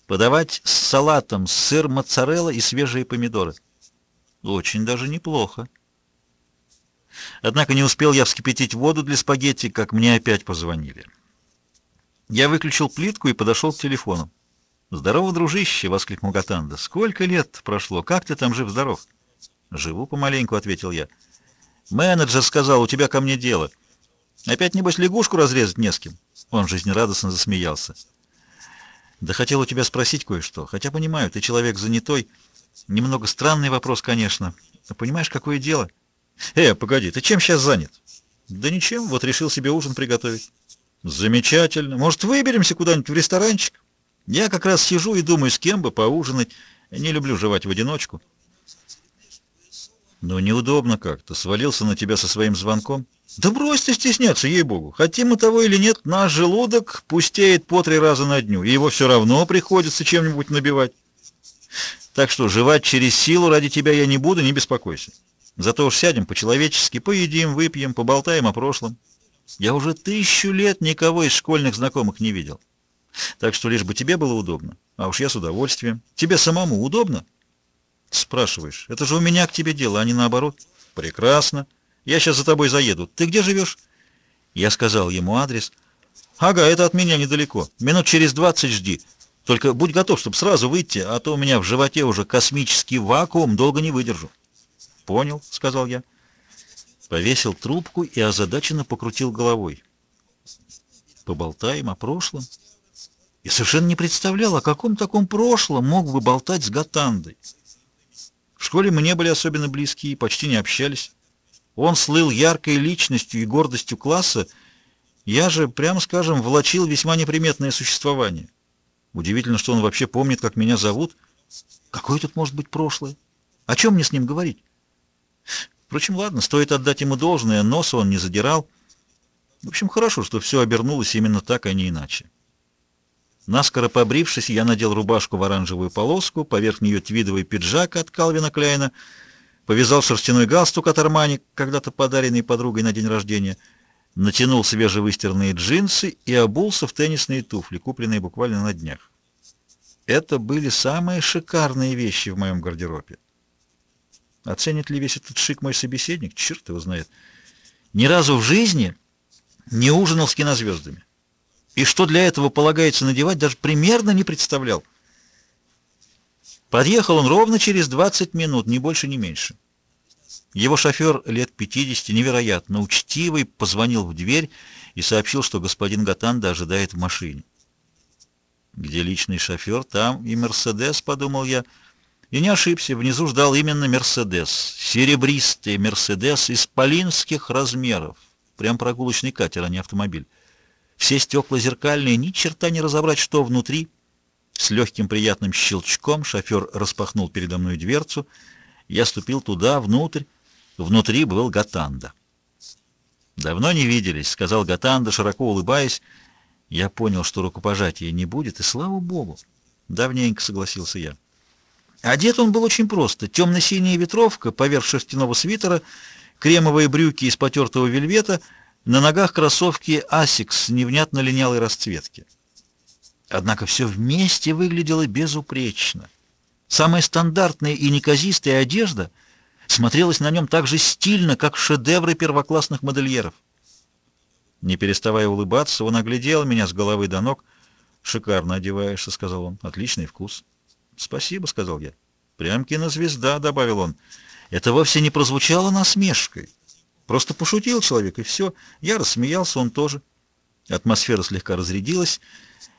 Подавать с салатом сыр моцарелла и свежие помидоры. Очень даже неплохо. Однако не успел я вскипятить воду для спагетти, как мне опять позвонили. Я выключил плитку и подошел к телефону. «Здорово, дружище!» — воскликнул Гатанда. «Сколько лет прошло? Как ты там жив-здоров?» «Живу помаленьку», — ответил я. «Менеджер сказал, у тебя ко мне дело. Опять, небось, лягушку разрезать не с кем?» Он жизнерадостно засмеялся. «Да хотел у тебя спросить кое-что. Хотя понимаю, ты человек занятой. Немного странный вопрос, конечно. Но понимаешь, какое дело?» «Э, погоди, ты чем сейчас занят?» «Да ничем, вот решил себе ужин приготовить». «Замечательно. Может, выберемся куда-нибудь в ресторанчик?» Я как раз сижу и думаю, с кем бы поужинать. Не люблю жевать в одиночку. Но неудобно как-то. Свалился на тебя со своим звонком. Да брось ты стесняться, ей-богу. Хотим мы того или нет, наш желудок пустеет по три раза на дню, и его все равно приходится чем-нибудь набивать. Так что жевать через силу ради тебя я не буду, не беспокойся. Зато уж сядем по-человечески, поедим, выпьем, поболтаем о прошлом. Я уже тысячу лет никого из школьных знакомых не видел. Так что лишь бы тебе было удобно. А уж я с удовольствием. Тебе самому удобно? Спрашиваешь. Это же у меня к тебе дело, а не наоборот. Прекрасно. Я сейчас за тобой заеду. Ты где живешь? Я сказал ему адрес. Ага, это от меня недалеко. Минут через двадцать жди. Только будь готов, чтобы сразу выйти, а то у меня в животе уже космический вакуум, долго не выдержу. Понял, сказал я. Повесил трубку и озадаченно покрутил головой. Поболтаем о прошлом. Я совершенно не представлял, о каком таком прошлом мог бы болтать с Гатандой. В школе мы не были особенно близки и почти не общались. Он слыл яркой личностью и гордостью класса, я же, прямо скажем, влачил весьма неприметное существование. Удивительно, что он вообще помнит, как меня зовут. Какое тут может быть прошлое? О чем мне с ним говорить? Впрочем, ладно, стоит отдать ему должное, носа он не задирал. В общем, хорошо, что все обернулось именно так, а не иначе. Наскоро побрившись, я надел рубашку в оранжевую полоску, поверх нее твидовый пиджак от Калвина Кляйна, повязал шерстяной галстук от Армани, когда-то подаренный подругой на день рождения, натянул свежевыстиранные джинсы и обулся в теннисные туфли, купленные буквально на днях. Это были самые шикарные вещи в моем гардеробе. Оценит ли весь этот шик мой собеседник? Черт его знает. Ни разу в жизни не ужинал с кинозвездами. И что для этого полагается надевать, даже примерно не представлял. Подъехал он ровно через 20 минут, ни больше, ни меньше. Его шофер лет 50, невероятно учтивый, позвонил в дверь и сообщил, что господин Гатанда ожидает в машине. Где личный шофер, там и Мерседес, подумал я, и не ошибся, внизу ждал именно Мерседес, серебристый Мерседес из полинских размеров, прям прогулочный катер, а не автомобиль. Все стекла зеркальные, ни черта не разобрать, что внутри. С легким приятным щелчком шофер распахнул передо мной дверцу. Я ступил туда, внутрь. Внутри был Гатанда. «Давно не виделись», — сказал Гатанда, широко улыбаясь. Я понял, что рукопожатия не будет, и слава богу. Давненько согласился я. Одет он был очень просто. Темно-синяя ветровка поверх шерстяного свитера, кремовые брюки из потертого вельвета — на ногах кроссовки Asics невнятно линялой расцветки. Однако все вместе выглядело безупречно. Самая стандартная и неказистая одежда смотрелась на нем так же стильно, как шедевры первоклассных модельеров. Не переставая улыбаться, он оглядел меня с головы до ног. «Шикарно одеваешься», — сказал он. «Отличный вкус». «Спасибо», — сказал я. «Прям кинозвезда», — добавил он. Это вовсе не прозвучало насмешкой. Просто пошутил человек, и все. Я рассмеялся, он тоже. Атмосфера слегка разрядилась.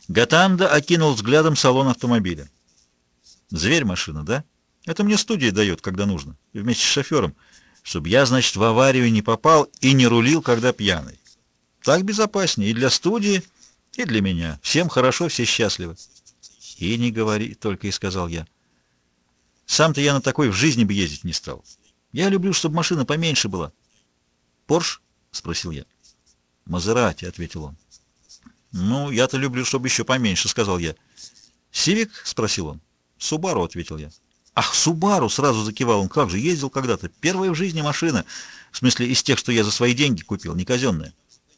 Гатанда окинул взглядом салон автомобиля. Зверь машина, да? Это мне студия дает, когда нужно, вместе с шофером, чтобы я, значит, в аварию не попал и не рулил, когда пьяный. Так безопаснее и для студии, и для меня. Всем хорошо, все счастливы. И не говори, только и сказал я. Сам-то я на такой в жизни бы ездить не стал. Я люблю, чтобы машина поменьше была. «Порш?» — спросил я. «Мазерати», — ответил он. «Ну, я-то люблю, чтобы еще поменьше», — сказал я. «Сивик?» — спросил он. «Субару», — ответил я. «Ах, Субару!» — сразу закивал он. «Как же, ездил когда-то. Первая в жизни машина. В смысле, из тех, что я за свои деньги купил, не казенная.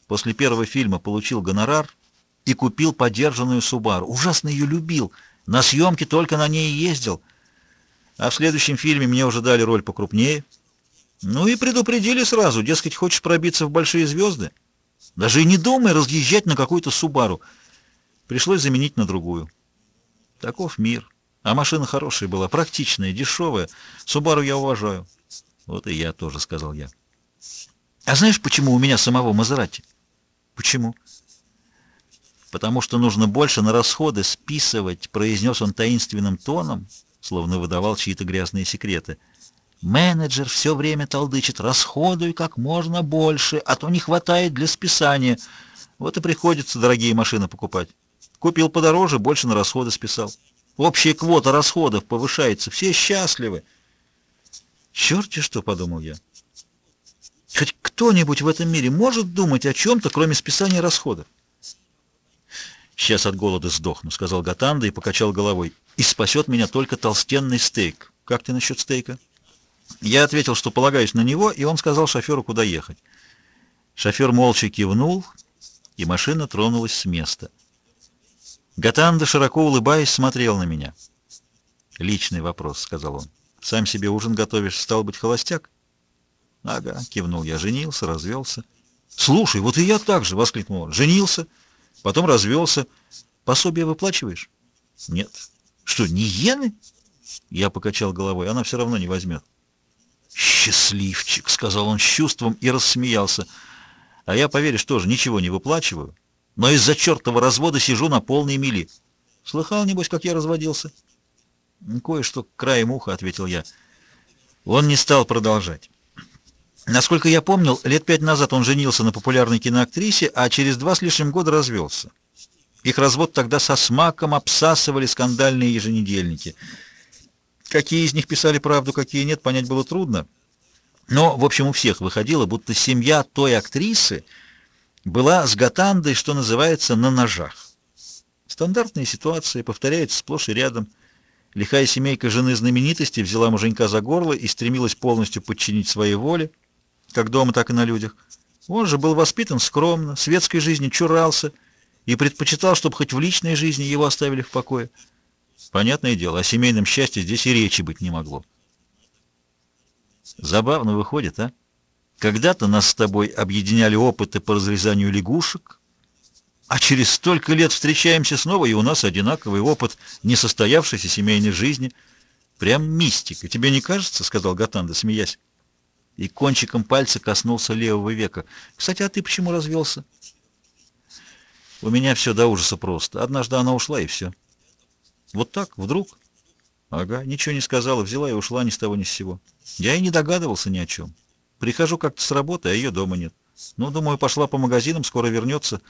После первого фильма получил гонорар и купил подержанную Субару. Ужасно ее любил. На съемке только на ней ездил. А в следующем фильме мне уже дали роль покрупнее — ну и предупредили сразу, дескать, хочешь пробиться в большие звезды? Даже и не думай разъезжать на какую-то Субару. Пришлось заменить на другую. Таков мир. А машина хорошая была, практичная, дешевая. Субару я уважаю. Вот и я тоже, сказал я. А знаешь, почему у меня самого Мазерати? Почему? Потому что нужно больше на расходы списывать, произнес он таинственным тоном, словно выдавал чьи-то грязные секреты. Менеджер все время толдычит, расходуй как можно больше, а то не хватает для списания. Вот и приходится дорогие машины покупать. Купил подороже, больше на расходы списал. Общая квота расходов повышается, все счастливы. Черт-те что, подумал я. Хоть кто-нибудь в этом мире может думать о чем-то, кроме списания расходов? «Сейчас от голода сдохну», — сказал Гатанда и покачал головой. «И спасет меня только толстенный стейк. Как ты насчет стейка?» Я ответил, что полагаюсь на него, и он сказал шоферу, куда ехать. Шофер молча кивнул, и машина тронулась с места. Гатанда, широко улыбаясь, смотрел на меня. «Личный вопрос», — сказал он. «Сам себе ужин готовишь, стал быть, холостяк?» «Ага», — кивнул я, женился, развелся. «Слушай, вот и я так же!» — воскликнул он. «Женился, потом развелся. Пособие выплачиваешь?» «Нет». «Что, не иены?» Я покачал головой. «Она все равно не возьмет». «Счастливчик!» — сказал он с чувством и рассмеялся. «А я, поверишь, тоже ничего не выплачиваю. но из-за чертова развода сижу на полной мили. Слыхал, небось, как я разводился? Кое-что краем уха, — ответил я. Он не стал продолжать. Насколько я помнил, лет пять назад он женился на популярной киноактрисе, а через два с лишним года развелся. Их развод тогда со смаком обсасывали скандальные еженедельники. Какие из них писали правду, какие нет, понять было трудно. Но, в общем, у всех выходило, будто семья той актрисы была с Гатандой, что называется, на ножах. Стандартные ситуации повторяются сплошь и рядом. Лихая семейка жены знаменитости взяла муженька за горло и стремилась полностью подчинить своей воле, как дома, так и на людях. Он же был воспитан скромно, светской жизни чурался и предпочитал, чтобы хоть в личной жизни его оставили в покое. Понятное дело, о семейном счастье здесь и речи быть не могло. Забавно выходит, а? Когда-то нас с тобой объединяли опыты по разрезанию лягушек, а через столько лет встречаемся снова, и у нас одинаковый опыт несостоявшейся семейной жизни. Прям мистика. Тебе не кажется? — сказал Гатанда, смеясь. И кончиком пальца коснулся левого века. Кстати, а ты почему развелся? У меня все до ужаса просто. Однажды она ушла, и все. Вот так, вдруг? Ага, ничего не сказала, взяла и ушла ни с того ни с сего. Я и не догадывался ни о чем. Прихожу как-то с работы, а ее дома нет. Ну, думаю, пошла по магазинам, скоро вернется.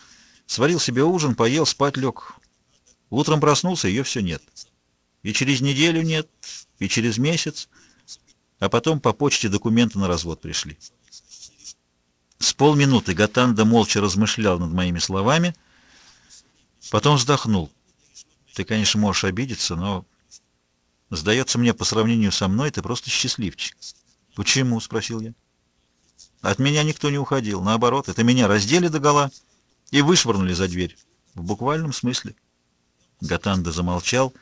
Сварил себе ужин, поел, спать лег. Утром проснулся, ее все нет. И через неделю нет, и через месяц. А потом по почте документы на развод пришли. С полминуты Гатанда молча размышлял над моими словами, потом вздохнул. Ты, конечно, можешь обидеться, но, сдается мне, по сравнению со мной, ты просто счастливчик. Почему? — спросил я. От меня никто не уходил. Наоборот, это меня раздели догола и вышвырнули за дверь. В буквальном смысле. Гатанда замолчал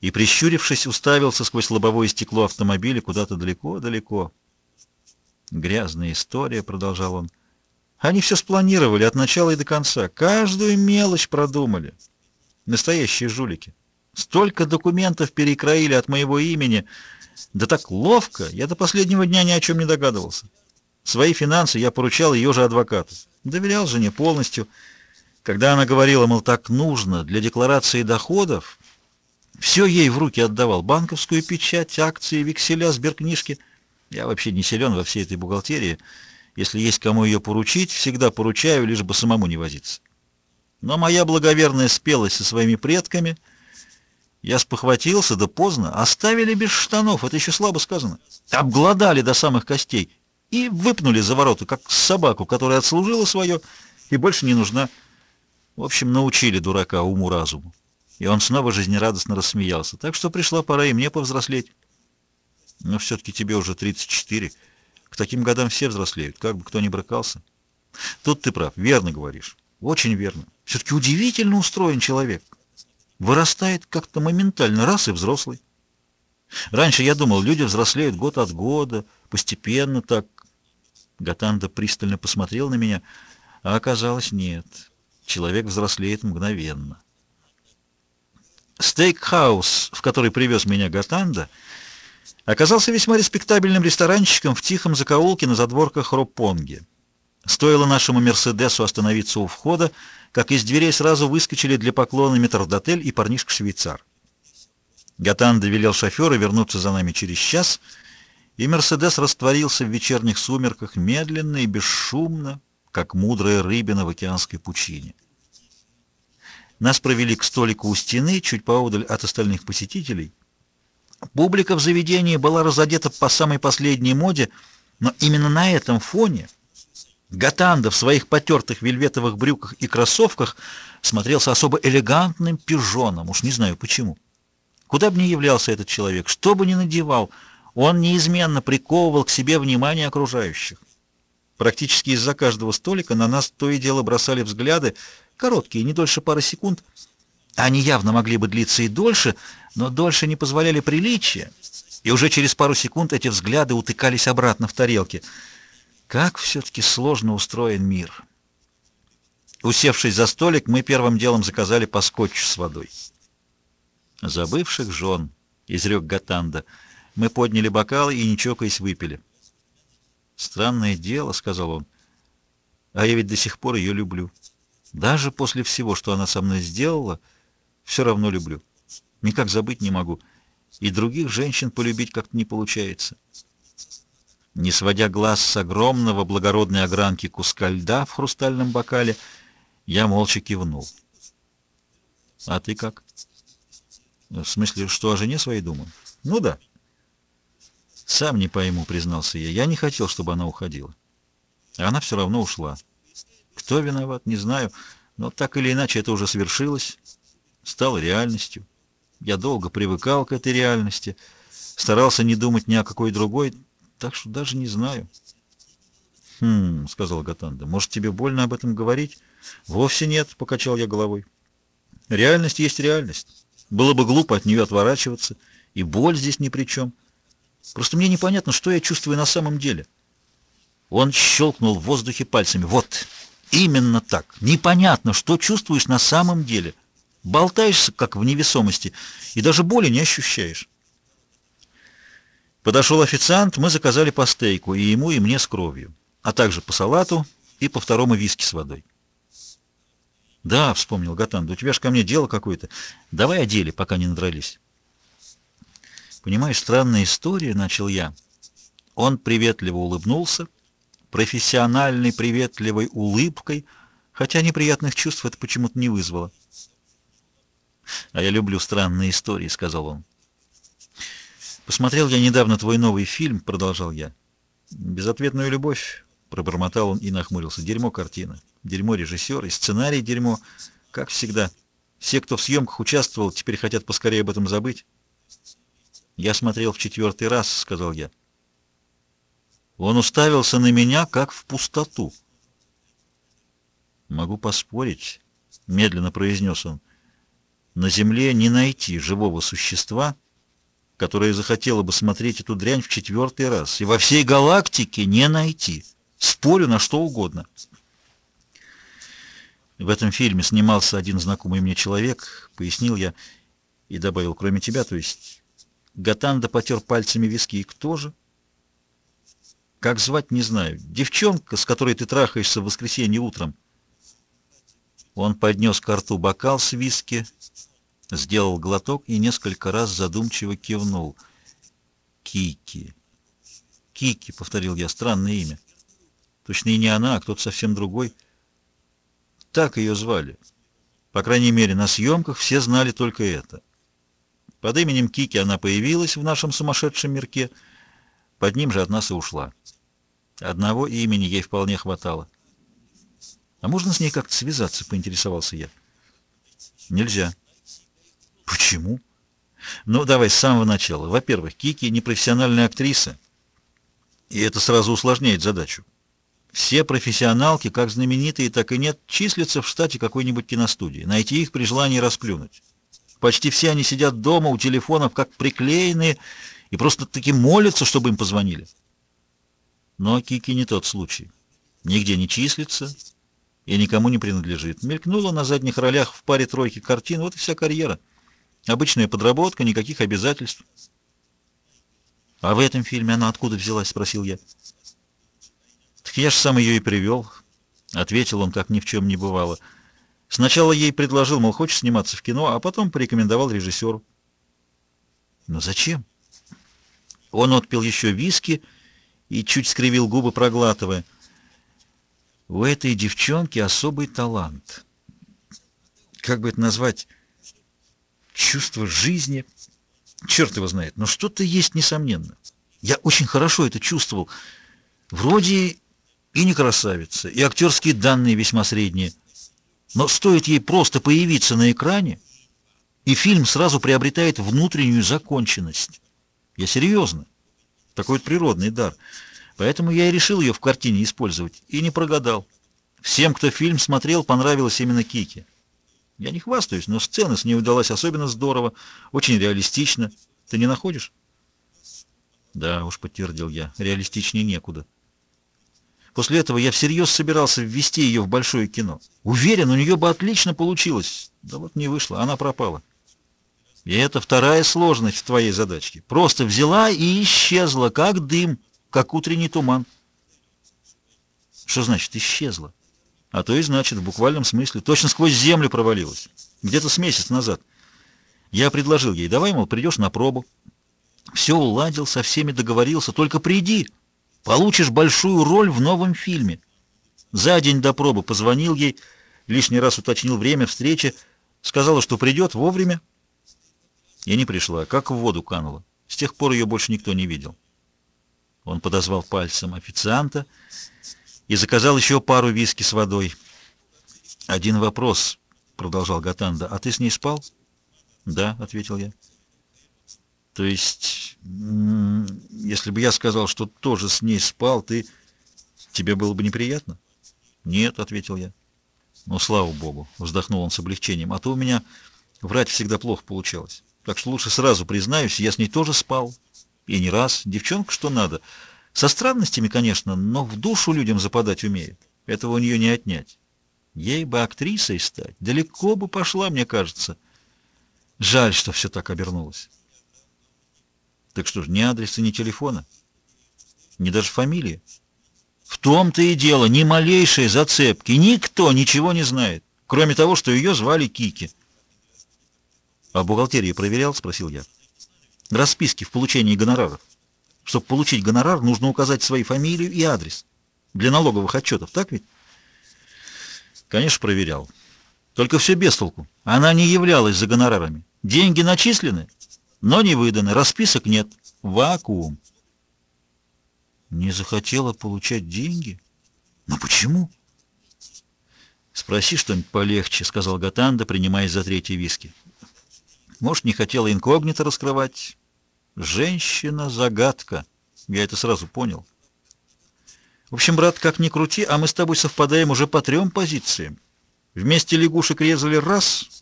и, прищурившись, уставился сквозь лобовое стекло автомобиля куда-то далеко-далеко. «Грязная история», — продолжал он. «Они все спланировали от начала и до конца. Каждую мелочь продумали. Настоящие жулики. Столько документов перекроили от моего имени. Да так ловко, я до последнего дня ни о чем не догадывался. Свои финансы я поручал ее же адвокату. Доверял жене полностью. Когда она говорила, мол, так нужно для декларации доходов, все ей в руки отдавал. Банковскую печать, акции, векселя, сберкнижки. Я вообще не силен во всей этой бухгалтерии. Если есть кому ее поручить, всегда поручаю, лишь бы самому не возиться. Но моя благоверная спелась со своими предками. Я спохватился, да поздно. Оставили без штанов, это еще слабо сказано. Обглодали до самых костей и выпнули за ворота, как собаку, которая отслужила свое и больше не нужна. В общем, научили дурака уму-разуму. И он снова жизнерадостно рассмеялся. Так что пришла пора и мне повзрослеть. Но все-таки тебе уже 34. К таким годам все взрослеют, как бы кто ни брыкался. Тут ты прав, верно говоришь. Очень верно. Все-таки удивительно устроен человек. Вырастает как-то моментально, раз и взрослый. Раньше я думал, люди взрослеют год от года, постепенно так, Гатанда пристально посмотрел на меня, а оказалось нет. Человек взрослеет мгновенно. Стейкхаус, в который привез меня Готанда, оказался весьма респектабельным ресторанчиком в тихом закоулке на задворках Роппонги. Стоило нашему «Мерседесу» остановиться у входа, как из дверей сразу выскочили для поклона метрдотель и парнишка-швейцар. Готанда велел шоферу вернуться за нами через час — и Мерседес растворился в вечерних сумерках медленно и бесшумно, как мудрая рыбина в океанской пучине. Нас провели к столику у стены, чуть поодаль от остальных посетителей. Публика в заведении была разодета по самой последней моде, но именно на этом фоне Гатанда в своих потертых вельветовых брюках и кроссовках смотрелся особо элегантным пижоном, уж не знаю почему. Куда бы ни являлся этот человек, что бы ни надевал — он неизменно приковывал к себе внимание окружающих. Практически из-за каждого столика на нас то и дело бросали взгляды, короткие, не дольше пары секунд. Они явно могли бы длиться и дольше, но дольше не позволяли приличия, и уже через пару секунд эти взгляды утыкались обратно в тарелки. Как все-таки сложно устроен мир. Усевшись за столик, мы первым делом заказали по скотчу с водой. «Забывших жен», — изрек Гатанда, — мы подняли бокалы и, не чокаясь, выпили. «Странное дело», — сказал он. «А я ведь до сих пор ее люблю». Даже после всего, что она со мной сделала, все равно люблю. Никак забыть не могу. И других женщин полюбить как-то не получается. Не сводя глаз с огромного благородной огранки куска льда в хрустальном бокале, я молча кивнул. «А ты как?» «В смысле, что о жене своей думаю?» «Ну да». «Сам не пойму», — признался я. «Я не хотел, чтобы она уходила. А она все равно ушла. Кто виноват, не знаю, но так или иначе это уже свершилось, стало реальностью. Я долго привыкал к этой реальности, старался не думать ни о какой другой, так что даже не знаю». «Хм», — сказал Гатанда, — «может, тебе больно об этом говорить?» «Вовсе нет», — покачал я головой. «Реальность есть реальность. Было бы глупо от нее отворачиваться, и боль здесь ни при чем». Просто мне непонятно, что я чувствую на самом деле. Он щелкнул в воздухе пальцами. Вот, именно так. Непонятно, что чувствуешь на самом деле. Болтаешься, как в невесомости, и даже боли не ощущаешь. Подошел официант, мы заказали по стейку, и ему, и мне с кровью, а также по салату и по второму виски с водой. «Да», — вспомнил Гатанда, — «у тебя же ко мне дело какое-то. Давай о пока не надрались». Понимаешь, странная история, начал я. Он приветливо улыбнулся, профессиональной приветливой улыбкой, хотя неприятных чувств это почему-то не вызвало. «А я люблю странные истории», — сказал он. «Посмотрел я недавно твой новый фильм», — продолжал я. «Безответную любовь», — пробормотал он и нахмурился. «Дерьмо картина, дерьмо режиссер и сценарий дерьмо, как всегда. Все, кто в съемках участвовал, теперь хотят поскорее об этом забыть». «Я смотрел в четвертый раз», — сказал я. Он уставился на меня, как в пустоту. «Могу поспорить», — медленно произнес он, — «на Земле не найти живого существа, которое захотело бы смотреть эту дрянь в четвертый раз, и во всей галактике не найти. Спорю на что угодно». В этом фильме снимался один знакомый мне человек, пояснил я и добавил, кроме тебя, то есть Гатанда потер пальцами виски. И кто же? Как звать, не знаю. Девчонка, с которой ты трахаешься в воскресенье утром. Он поднес к рту бокал с виски, сделал глоток и несколько раз задумчиво кивнул. Кики. Кики, повторил я, странное имя. Точно и не она, а кто-то совсем другой. Так ее звали. По крайней мере, на съемках все знали только это. Под именем Кики она появилась в нашем сумасшедшем мирке, под ним же от нас и ушла. Одного имени ей вполне хватало. «А можно с ней как-то связаться?» — поинтересовался я. «Нельзя». «Почему?» «Ну, давай с самого начала. Во-первых, Кики — непрофессиональная актриса, и это сразу усложняет задачу. Все профессионалки, как знаменитые, так и нет, числятся в штате какой-нибудь киностудии. Найти их при желании расплюнуть. Почти все они сидят дома у телефонов, как приклеенные, и просто-таки молятся, чтобы им позвонили. Но Кики не тот случай. Нигде не числится и никому не принадлежит. Мелькнула на задних ролях в паре тройки картин, вот и вся карьера. Обычная подработка, никаких обязательств. — А в этом фильме она откуда взялась? — спросил я. — Так я же сам ее и привел, — ответил он, как ни в чем не бывало. — Сначала ей предложил, мол, хочешь сниматься в кино, а потом порекомендовал режиссеру. Но зачем? Он отпил еще виски и чуть скривил губы, проглатывая. У этой девчонки особый талант. Как бы это назвать? Чувство жизни. Черт его знает, но что-то есть, несомненно. Я очень хорошо это чувствовал. Вроде и не красавица, и актерские данные весьма средние. Но стоит ей просто появиться на экране, и фильм сразу приобретает внутреннюю законченность. Я серьезно. Такой вот природный дар. Поэтому я и решил ее в картине использовать. И не прогадал. Всем, кто фильм смотрел, понравилась именно Кики. Я не хвастаюсь, но сцена с ней удалась особенно здорово, очень реалистично. Ты не находишь? Да, уж подтвердил я, реалистичнее некуда. После этого я всерьез собирался ввести ее в большое кино. Уверен, у нее бы отлично получилось. Да вот не вышло, она пропала. И это вторая сложность в твоей задачке. Просто взяла и исчезла, как дым, как утренний туман. Что значит исчезла? А то и значит, в буквальном смысле. Точно сквозь землю провалилась. Где-то с месяц назад. Я предложил ей, давай, мол, придешь на пробу. Все уладил, со всеми договорился, только приди. Получишь большую роль в новом фильме. За день до пробы позвонил ей, лишний раз уточнил время встречи, сказала, что придет вовремя. И не пришла, как в воду канула. С тех пор ее больше никто не видел. Он подозвал пальцем официанта и заказал еще пару виски с водой. «Один вопрос», — продолжал Гатанда, — «а ты с ней спал?» «Да», — ответил я. «То есть, если бы я сказал, что тоже с ней спал, ты... тебе было бы неприятно?» «Нет», — ответил я. «Ну, слава богу», — вздохнул он с облегчением, — «а то у меня врать всегда плохо получалось. Так что лучше сразу признаюсь, я с ней тоже спал. И не раз. Девчонка что надо. Со странностями, конечно, но в душу людям западать умеет. Этого у нее не отнять. Ей бы актрисой стать. Далеко бы пошла, мне кажется». Жаль, что все так обернулось. Так что ж, ни адреса, ни телефона, ни даже фамилии. В том-то и дело, ни малейшей зацепки, никто ничего не знает, кроме того, что ее звали Кики. «А бухгалтерии проверял?» — спросил я. «Расписки в получении гонораров. Чтобы получить гонорар, нужно указать свои фамилию и адрес. Для налоговых отчетов, так ведь?» «Конечно, проверял. Только все без толку. Она не являлась за гонорарами. Деньги начислены, но не выданы, расписок нет. Вакуум. Не захотела получать деньги? Но почему? Спроси что-нибудь полегче, сказал Гатанда, принимаясь за третий виски. Может, не хотела инкогнито раскрывать? Женщина-загадка. Я это сразу понял. В общем, брат, как ни крути, а мы с тобой совпадаем уже по трем позициям. Вместе лягушек резали раз,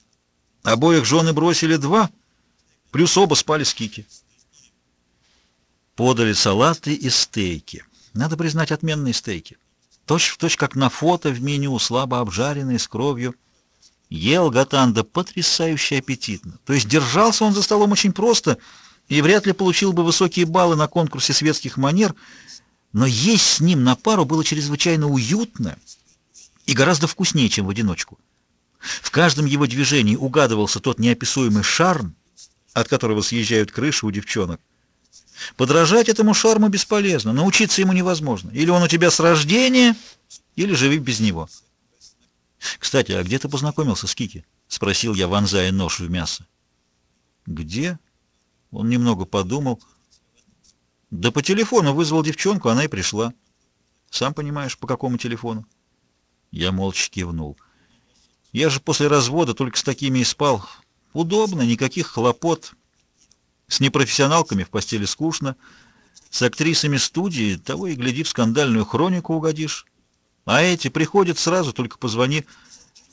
Обоих жены бросили два, плюс оба спали с Кики. Подали салаты и стейки. Надо признать, отменные стейки. Точь в точь, как на фото в меню, слабо обжаренные, с кровью. Ел Гатанда потрясающе аппетитно. То есть держался он за столом очень просто и вряд ли получил бы высокие баллы на конкурсе светских манер, но есть с ним на пару было чрезвычайно уютно и гораздо вкуснее, чем в одиночку. В каждом его движении угадывался тот неописуемый шарм, от которого съезжают крыши у девчонок. Подражать этому шарму бесполезно, научиться ему невозможно. Или он у тебя с рождения, или живи без него. «Кстати, а где ты познакомился с Кики?» — спросил я, вонзая нож в мясо. «Где?» — он немного подумал. «Да по телефону вызвал девчонку, она и пришла. Сам понимаешь, по какому телефону?» Я молча кивнул. Я же после развода только с такими и спал. Удобно, никаких хлопот. С непрофессионалками в постели скучно. С актрисами студии того и гляди в скандальную хронику угодишь. А эти приходят сразу, только позвони.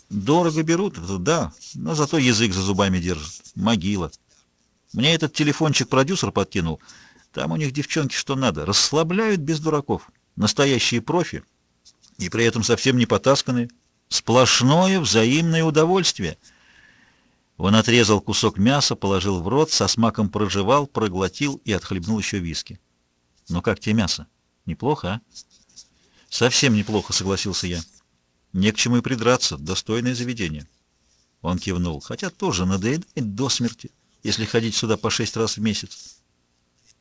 Дорого берут, да, но зато язык за зубами держат. Могила. Мне этот телефончик продюсер подкинул. Там у них девчонки что надо. Расслабляют без дураков. Настоящие профи. И при этом совсем не потасканные. Сплошное взаимное удовольствие. Он отрезал кусок мяса, положил в рот, со смаком прожевал, проглотил и отхлебнул еще виски. «Ну как тебе мясо? Неплохо, а?» «Совсем неплохо», — согласился я. «Не к чему и придраться. Достойное заведение». Он кивнул. «Хотя тоже надоедает до смерти, если ходить сюда по шесть раз в месяц».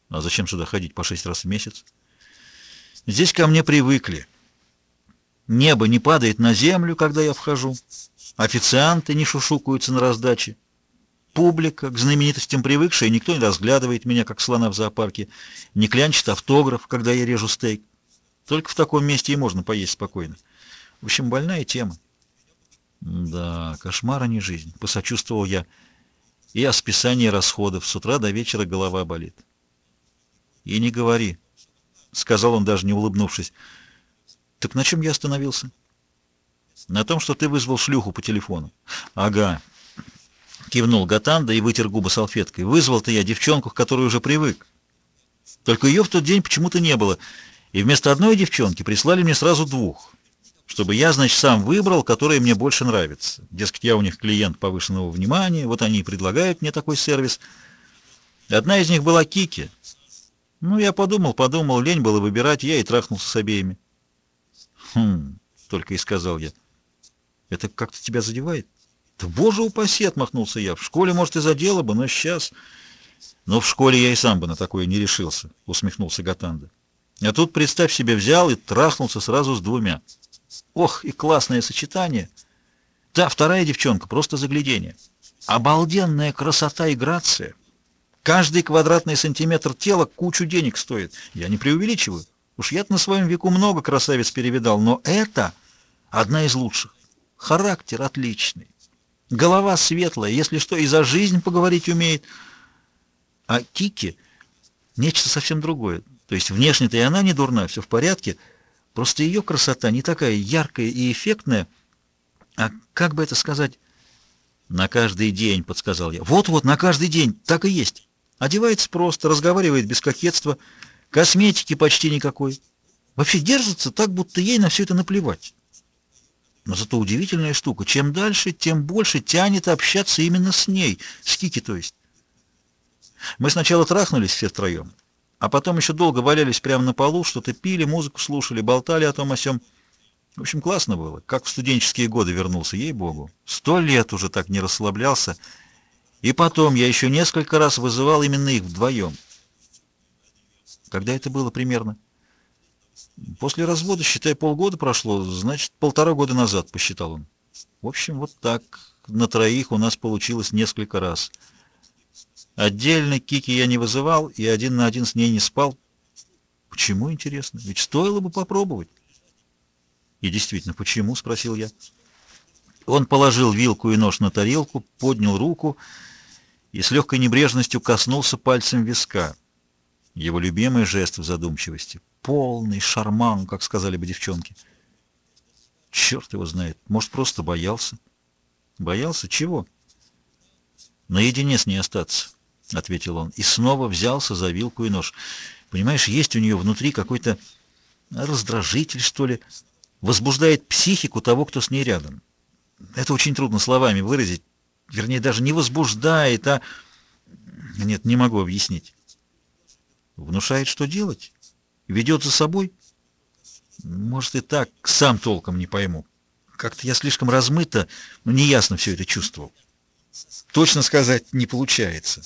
«А зачем сюда ходить по шесть раз в месяц?» «Здесь ко мне привыкли». Небо не падает на землю, когда я вхожу. Официанты не шушукаются на раздаче. Публика, к знаменитостям привыкшая, никто не разглядывает меня, как слона в зоопарке, не клянчит автограф, когда я режу стейк. Только в таком месте и можно поесть спокойно. В общем, больная тема. Да, кошмар, а не жизнь, посочувствовал я. И о списании расходов. С утра до вечера голова болит. И не говори, сказал он, даже не улыбнувшись. Так на чем я остановился? На том, что ты вызвал шлюху по телефону. Ага. Кивнул Гатанда и вытер губы салфеткой. Вызвал-то я девчонку, к которой уже привык. Только ее в тот день почему-то не было. И вместо одной девчонки прислали мне сразу двух. Чтобы я, значит, сам выбрал, которая мне больше нравится. Дескать, я у них клиент повышенного внимания, вот они и предлагают мне такой сервис. Одна из них была Кики. Ну, я подумал, подумал, лень было выбирать, я и трахнулся с обеими. «Хм...» — только и сказал я. Это как-то тебя задевает? Да боже упаси, отмахнулся я. В школе, может, и задело бы, но сейчас... Но в школе я и сам бы на такое не решился, усмехнулся Гатанда. А тут, представь себе, взял и трахнулся сразу с двумя. Ох, и классное сочетание. Да, вторая девчонка, просто заглядение. Обалденная красота и грация. Каждый квадратный сантиметр тела кучу денег стоит. Я не преувеличиваю. Уж я на своем веку много красавиц перевидал, но это одна из лучших. Характер отличный. Голова светлая, если что, и за жизнь поговорить умеет. А Кики — нечто совсем другое. То есть внешне-то и она не дурна, все в порядке, просто ее красота не такая яркая и эффектная, а как бы это сказать... «На каждый день», — подсказал я. «Вот-вот, на каждый день, так и есть. Одевается просто, разговаривает без кокетства, косметики почти никакой. Вообще держится так, будто ей на все это наплевать. Но зато удивительная штука. Чем дальше, тем больше тянет общаться именно с ней, с Кики, то есть. Мы сначала трахнулись все втроем, а потом еще долго валялись прямо на полу, что-то пили, музыку слушали, болтали о том о сём. В общем, классно было. Как в студенческие годы вернулся, ей-богу. Сто лет уже так не расслаблялся. И потом я еще несколько раз вызывал именно их вдвоем. Когда это было примерно? После развода, считай, полгода прошло, значит, полтора года назад, посчитал он. В общем, вот так. На троих у нас получилось несколько раз. Отдельно Кики я не вызывал и один на один с ней не спал. Почему, интересно? Ведь стоило бы попробовать. И действительно, почему? Спросил я. Он положил вилку и нож на тарелку, поднял руку и с легкой небрежностью коснулся пальцем виска. Его любимый жест в задумчивости. Полный шарман, как сказали бы девчонки. Черт его знает. Может, просто боялся. Боялся? Чего? Наедине с ней остаться. — ответил он, и снова взялся за вилку и нож. «Понимаешь, есть у нее внутри какой-то раздражитель, что ли, возбуждает психику того, кто с ней рядом. Это очень трудно словами выразить, вернее, даже не возбуждает, а... Нет, не могу объяснить. Внушает, что делать? Ведет за собой? Может, и так, сам толком не пойму. Как-то я слишком размыто, но неясно все это чувствовал. Точно сказать не получается».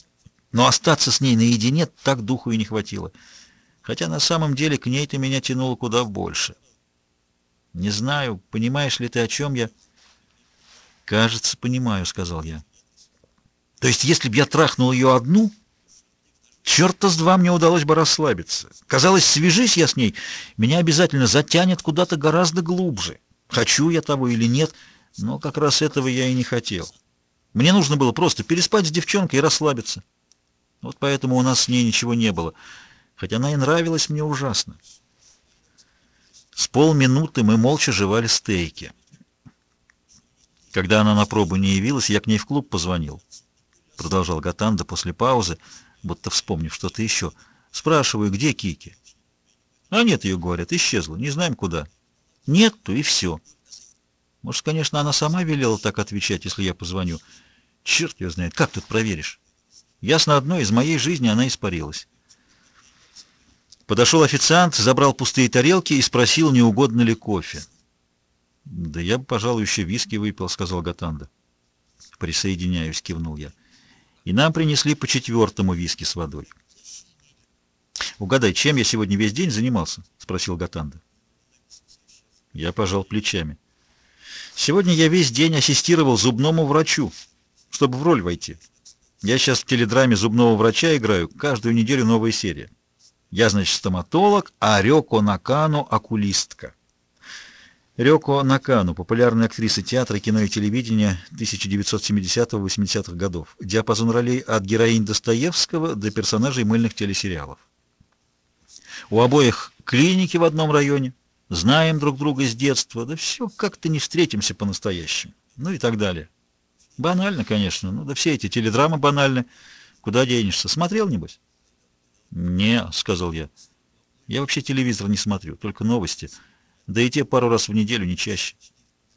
Но остаться с ней наедине так духу и не хватило. Хотя на самом деле к ней-то меня тянуло куда больше. Не знаю, понимаешь ли ты, о чем я? Кажется, понимаю, сказал я. То есть, если б я трахнул ее одну, черта с два мне удалось бы расслабиться. Казалось, свяжись я с ней, меня обязательно затянет куда-то гораздо глубже. Хочу я того или нет, но как раз этого я и не хотел. Мне нужно было просто переспать с девчонкой и расслабиться. Вот поэтому у нас с ней ничего не было, хотя она и нравилась мне ужасно. С полминуты мы молча жевали стейки. Когда она на пробу не явилась, я к ней в клуб позвонил. Продолжал Гатанда после паузы, будто вспомнив что-то еще. Спрашиваю, где Кики? А нет ее, говорят, исчезла, не знаем куда. Нету, и все. Может, конечно, она сама велела так отвечать, если я позвоню. Черт ее знает, как тут проверишь? Ясно одно, из моей жизни она испарилась. Подошел официант, забрал пустые тарелки и спросил, не угодно ли кофе. «Да я бы, пожалуй, еще виски выпил», — сказал Гатанда. «Присоединяюсь», — кивнул я. «И нам принесли по четвертому виски с водой». «Угадай, чем я сегодня весь день занимался?» — спросил Гатанда. Я пожал плечами. «Сегодня я весь день ассистировал зубному врачу, чтобы в роль войти». Я сейчас в теледраме зубного врача играю, каждую неделю новая серия. Я, значит, стоматолог, а Рёко Накану — окулистка. Рёко Накану, популярная актриса театра, кино и телевидения 1970-80-х годов. Диапазон ролей от героинь Достоевского до персонажей мыльных телесериалов. У обоих клиники в одном районе, знаем друг друга с детства, да все как-то не встретимся по-настоящему, ну и так далее. Банально, конечно. Ну да все эти теледрамы банальны. Куда денешься? Смотрел, небось? Не, сказал я. Я вообще телевизор не смотрю, только новости. Да и те пару раз в неделю, не чаще.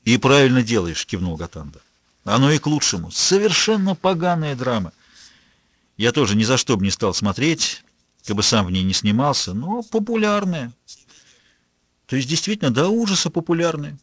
И правильно делаешь, кивнул Гатанда. Оно и к лучшему. Совершенно поганая драма. Я тоже ни за что бы не стал смотреть, как бы сам в ней не снимался, но популярная. То есть действительно до ужаса популярная.